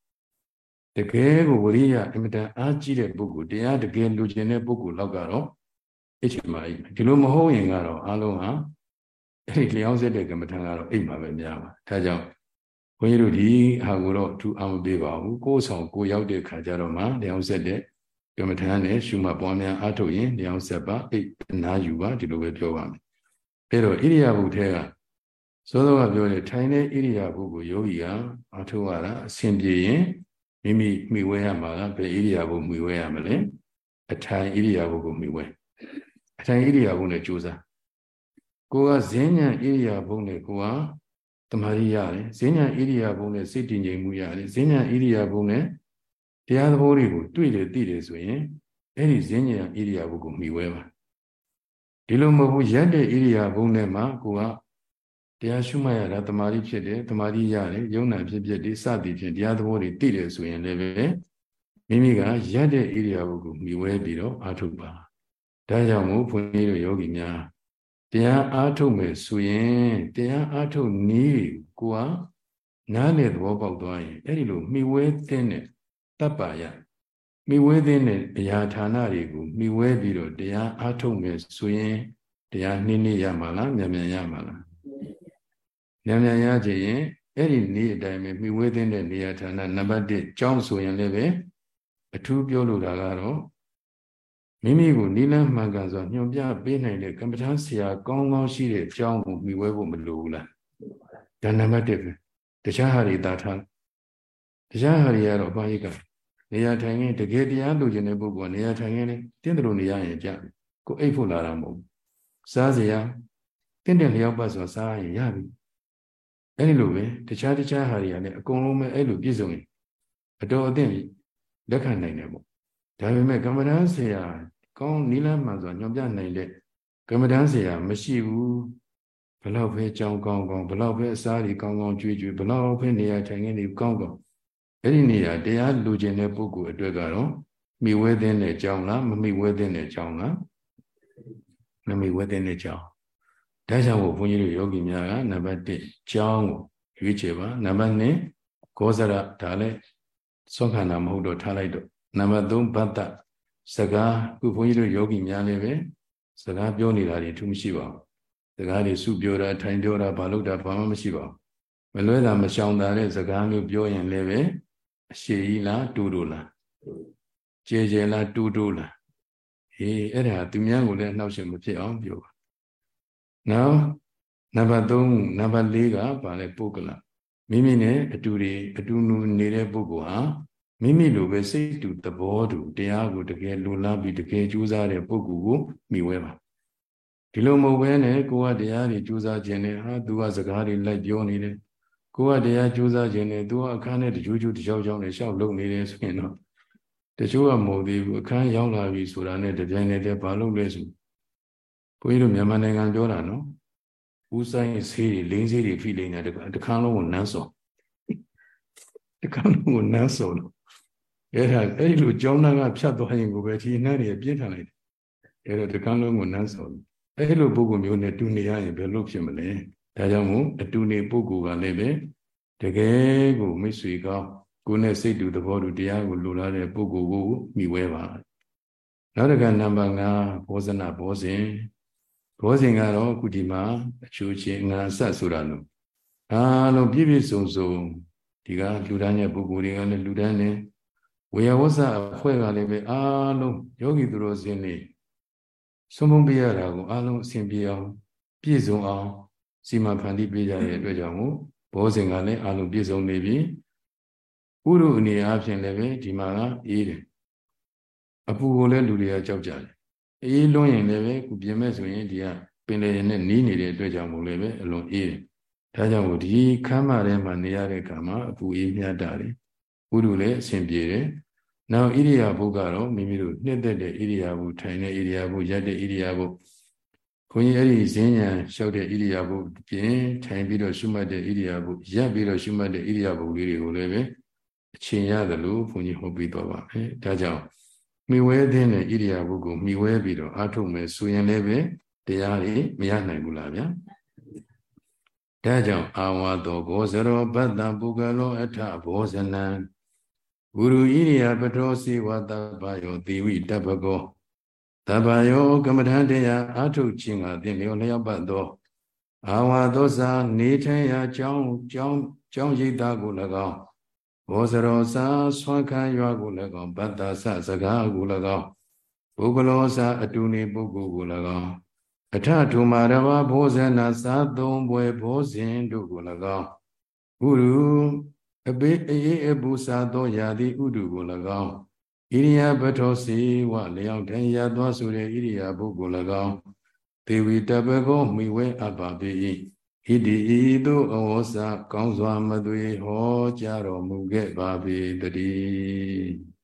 တကယ်ကိုဝရိယအင်မတန်အားကြီးတဲ့ပုဂ္ဂိုလ်တရားတကယ်လူကျင်တဲ့ပုဂ္ဂိုလ်လောက်ကတော့အိတ်ချင်ပါအိတ်ဒီလိုမဟုတ်ရင်ကတော့အားလုံးဟာအဲ့ဒီလျောင်းဆက်တဲ့ကမ္မထာကတော့အိတ်မှာပဲများပါဒါကြောင့်ဘုန်းကြီးတို့ဒီဟာကိုတော့အထူးအောင်မပေးပါဘူးကိုယ်ဆောင်ကိုရောက်တဲ့ခါကျတော့မှလျောင်းဆက်တဲ့ကမ္မထာနဲ့ရှုမှတ်ပွားများအားထုတ်ရင်လျောင်းဆက်ပါအိတ်နာယူပါဒီလိုပဲပြောပါမယ် အဲ့တော့ဣရိယာပုထဲကသောသောကပြောတယ်ထိုင်တဲ့ဣရိယာပုကိုယောဂီကအထုတ်ရတာအဆင်ပြေရင်မိမိမိဝဲရမှာလားဘယ်ဣရိယာပုမိဝဲရမလဲအထိုင်ဣရိယာပုကိုမိဝဲအထိုင်ဣရိယာပုနဲ့ကြိုးစားကိုကဈဉ္ဉံဣရိယာပုနဲ့ကိုကတမာရီရတယ်ဈဉ္ဉံဣရိယာပုနဲ့စိတ်တည်ငြိမ်မှုရတယ်ဈဉ္ဉံဣရိယာပုနဲ့တရားသဘောတွေကိုတွေ့တယ်သိတယ်ဆိုရင်အဲ့ဒီဈဉ္ဉံဣရိယာပုကိုမိဝဲပါ ဒီလိုမဟုတ်ဘူးရက်တဲ့ဣရိယာပုနဲ့မှကိုကတရားရှုမှတ်ရတာတမာရီဖြစ်တယ်တမာရီရတယ်ယုံနာဖြစ်ဖြစ်ဒီစသည်ဖြင့်တရားသဘောတွေသိတယ်ဆိုရင်လည်းပဲမိမိကရက်တဲ့ဣရိယာပုကိုမိဝဲပြီးတော့အာထုပါဒါကြောင့်မို့ဘုန်းကြီးတို့ယောဂီများတရားအားထုတ်မယ်ဆိုရင်တရားအားထုတ်နည်းကိုကနားလေသဘောပေါက်သွားရင်အဲ့ဒီလိုမိဝဲတဲ့တပ်ပါရ မိဝဲတဲ့အရာဌာနတွေကိုမိဝဲပြီးတော့တရားအားထုတ်မယ်ဆိုရင်တရားနှင်းနှင်းရမှာလားမြန်မြန်ရမှာလားမြန်မြန်ရချင်ရင်အဲ့ဒီနေ့အတိုင်းပဲမိဝဲတဲ့နေရာဌာနနံပါတ်1ကျောင်းဆိုရင်လည်းပဲအထူးပြောလိုတာကတော့မိမိကိုနိလန်းမှန်ကန်စွာညွှန်ပြပေးနိုင်တဲ့ကမ္မထာဆရာကောင်းကောင်းရှိတဲ့အကြောင်းကိုမိဝဲဖို့မလိုဘူးလားဒါနံပါတ်1ပဲတခြားဟာတွေတာထားတခြားဟာတွေကတော့ဘာကြီးက နေရာထိုင်ရင်တကယ်တရားလိုချင်တဲ့ပုဂ္ဂိုလ်ကနေရာထိုင်ရင်တင်းတယ်လို့နေရရင်ကြကိုအိတ်ဖို့လာတာမဟုတ်ဘူးစားစရာတင်းတယ်လျောက်ပတ်စွာစားရင်ရပြီအဲ့ဒီလိုပဲတခြားတခြားဟာတွေကလည်းအကုန်လုံးပဲအဲ့လိုပြည့်စုံရင်အတော်အသင့်လက်ခံနိုင်တယ်ပေါ့ဒါပေမဲ့ကမ္မဋ္ဌာန်းဆရာကောင်းနီလန်းမှန်စွာညွှန်ပြနိုင်တဲ့ကမ္မဋ္ဌာန်းဆရာမရှိဘူးဘလောက်ပဲကြောင်းကောင်းကောင်းဘလောက်ပဲအစားတွေကောင်းကောင်းကြွေးကြွေးဘလောက်ပဲနေရာထိုင်ခင်းတွေကောင်းကောင်း အဲ့ဒီနေရာတရားလူကျင်တဲ့ပုဂ္ဂိုလ်အတွက်ကတော့မိဝဲသင်းတဲ့အကြောင်းလားမမိဝဲသင်းတဲ့အကြောင်းလားမမိဝဲသင်းတဲ့အကြောင်းဒါကြောင့်ဘုန်းကြီးတို့ယောဂီများကနံပါတ်1ကြောင်းကိုရွေးချယ်ပါနံပါတ်2ကောဇရဒါလည်းသွန်ခန္ဓာမဟုတ်တော့ထားလိုက်တော့နံပါတ်3ဘတ်တစကားခုဘုန်းကြီးတို့ယောဂီများလည်းပဲစကားပြောနေတာတွေထူးမရှိပါဘူးစကားတွေစုပြောတာထိုင်ပြောတာဘာလို့တာဘာမှမရှိပါဘူးမလွဲတာမရှောင်တာတဲ့စကားမျိုးပြောရင်လည်းပဲ အရှိကြီးလားတူတူလားကြဲကြဲလားတူတူလားအေးအဲ့ဒါသူများကိုလည်းနှောက်ရှက်မဖြစ်အောင်ပြောပါနောက်နံပါတ်3နံပါတ်4ကဘာလဲပုဂ္ဂလမိမိနဲ့အတူတွေအတူနူနေတဲ့ပုဂ္ဂိုလ်ဟာမိမိလိုပဲစိတ်တူသဘောတူတရားကိုတကယ်လိုလားပြီးတကယ်ကြိုးစားတဲ့ပုဂ္ဂိုလ်ကိုမိဝဲပါဒီလိုမဟုတ်ဘဲနဲ့ကိုကတရားတွေကြိုးစားခြင်းနဲ့ဟာသူကစကားတွေလိုက်ပြောနေတယ် ကိုကတရားကြိုးစားခြင်းနဲ့သူကအခန်းနဲ့တကြိုးကြိုးတကြောက်ကြောက်နဲ့ရှောက်လုံနေတယ်ဆိုရင်တော့တချို့ကမဟုတ်သေးဘူးအခန်းရောက်လာပြီဆိုတာနဲ့တပြိုင်တည်းတည်းဘာလုပ်လဲဆိုဘုန်းကြီးတို့မြန်မာနိုင်ငံပြောတာနော်ဦးဆိုင်ဆေးတွေလင်းဆေးတွေဖိလိမ့်တဲ့တခါလုံးကိုနန်းစော်တခါလုံးကိုနန်းစော်လို့အဲ့ဒါအဲ့ဒီလိုကြောင်းသားကဖြတ်သွားရင်ကိုပဲဒီနှမ်းတွေပြင်းထန်လိုက်တယ်အဲ့တော့တခါလုံးကိုနန်းစော်လို့အဲ့လိုပုဂ္ဂိုလ်မျိုးနဲ့တူနေရရင်ဘယ်လိုဖြစ်မလဲ ဒါကြောင့်မို့အတူနေပုဂ္ဂိုလ်ကလည်းပဲတကယ်ကိုမိတ်ဆွေကောင်းကိုယ်နဲ့စိတ်တူသဘောတူတရားကိုလိုလားတဲ့ပုဂ္ဂိုလ်ကိုမိဝဲပါနောက်တစ်ခါနံပါတ်5ဘောဇနာဘောဇင်ဘောဇင်ကတော့အခုဒီမှာအချိုးချင်းငါဆက်ဆိုတာလို့အားလုံးပြည့်ပြည့်စုံစုံဒီကလူတန်းရဲ့ပုဂ္ဂိုလ်တွေကလည်းလူတန်းနေဝေယဝဆအဖွဲ့ကလည်းပဲအားလုံးယောဂီသူတော်စင်တွေဆုံးမပြရတာကိုအားလုံးအစဉ်ပြေအောင် ပြည့်စုံအောင် စီမံဖန်တီးပေးကြတဲ့အတွက်ကြောင့်မို့ဘောဇင်ကလည်းအားလုံးပြည့်စုံနေပြီဥရုအနေအားဖြင့်လည်းပဲဒီမှာကအေးတယ်အပူကိုလည်းလူတွေကကြောက်ကြတယ်အေးလွန်းရင်လည်းပဲခုပြင်မဲ့ဆိုရင်ဒီကပင်လေနဲ့နီးနေတဲ့အတွက်ကြောင့်မို့လည်းပဲအလွန်အေးတယ်ဒါကြောင့်မို့ဒီခမ်းမထဲမှာနေရတဲ့အခါမှာအပူအေးမြတ်တာတယ်ဥရုလည်းအဆင်ပြေတယ်နောက်ဣရိယာပုကတော့မိမိတို့နှစ်သက်တဲ့ဣရိယာပုထိုင်တဲ့ဣရိယာပုရက်တဲ့ဣရိယာပုဘု န်းကြီးအဲ့ဒီဈဉ္ညာလျှောက်တဲ့ဣရိယာပုပြင်ထိုင်ပြီးတော့ရှုမှတ်တဲ့ဣရိယာပုရက်ပြီးတော့ရှုမှတ်တဲ့ဣရိယာပုလေးတွေကိုလည်းပဲအချိန်ရတယ်လို့ဘုန်းကြီးဟောပြီးတော့ပါမယ်ဒါကြောင့်မိဝဲတဲ့ဣရိယာပုကိုမိဝဲပြီးတော့အာထုတ်မယ်ဆိုရင်လည်းပဲတရားတွေမရနိုင်ဘူးလားဗျာဒါကြောင့်အာဝါတောဘောဇရောဘတ္တပုဂလောအထဘောဇနံဂုရုဣရိယာပထောစေဝတပ္ပယောသေဝိတပ္ပကော တပ္ပယောကမ္မထံတရားအာထုတ်ခြင်းကသင်လျောလျောပတ်သောအာဝါသောစာနေထိုင်ရာကြောင်းကြောင်းကြောင်းရိပ်သားကို၎င်းဘောဇရောစာဆွမ်းခံရွာကို၎င်းဗတ္တဆစကားကို၎င်းပုဂ္ဂလောစာအတူနေပုဂ္ဂိုလ်ကို၎င်းအထထုမာရဝဘောဇနာသာသုံးပွဲဘောဇင်တို့ကို၎င်းဘုရုအပေအေးအပူစာသောယာတိဥဒုကို၎င်း ဣရိယာပထောစီဝလျောက်တန်ရသောဆိုတဲ့ဣရိယာပုကို၎င်းဒေဝီတပကောမိဝဲအပ္ပပိဣတိဤသို့အဝေါစာကောင်းစွာမသွေဟောကြားတော်မူခဲ့ပါပေတည်း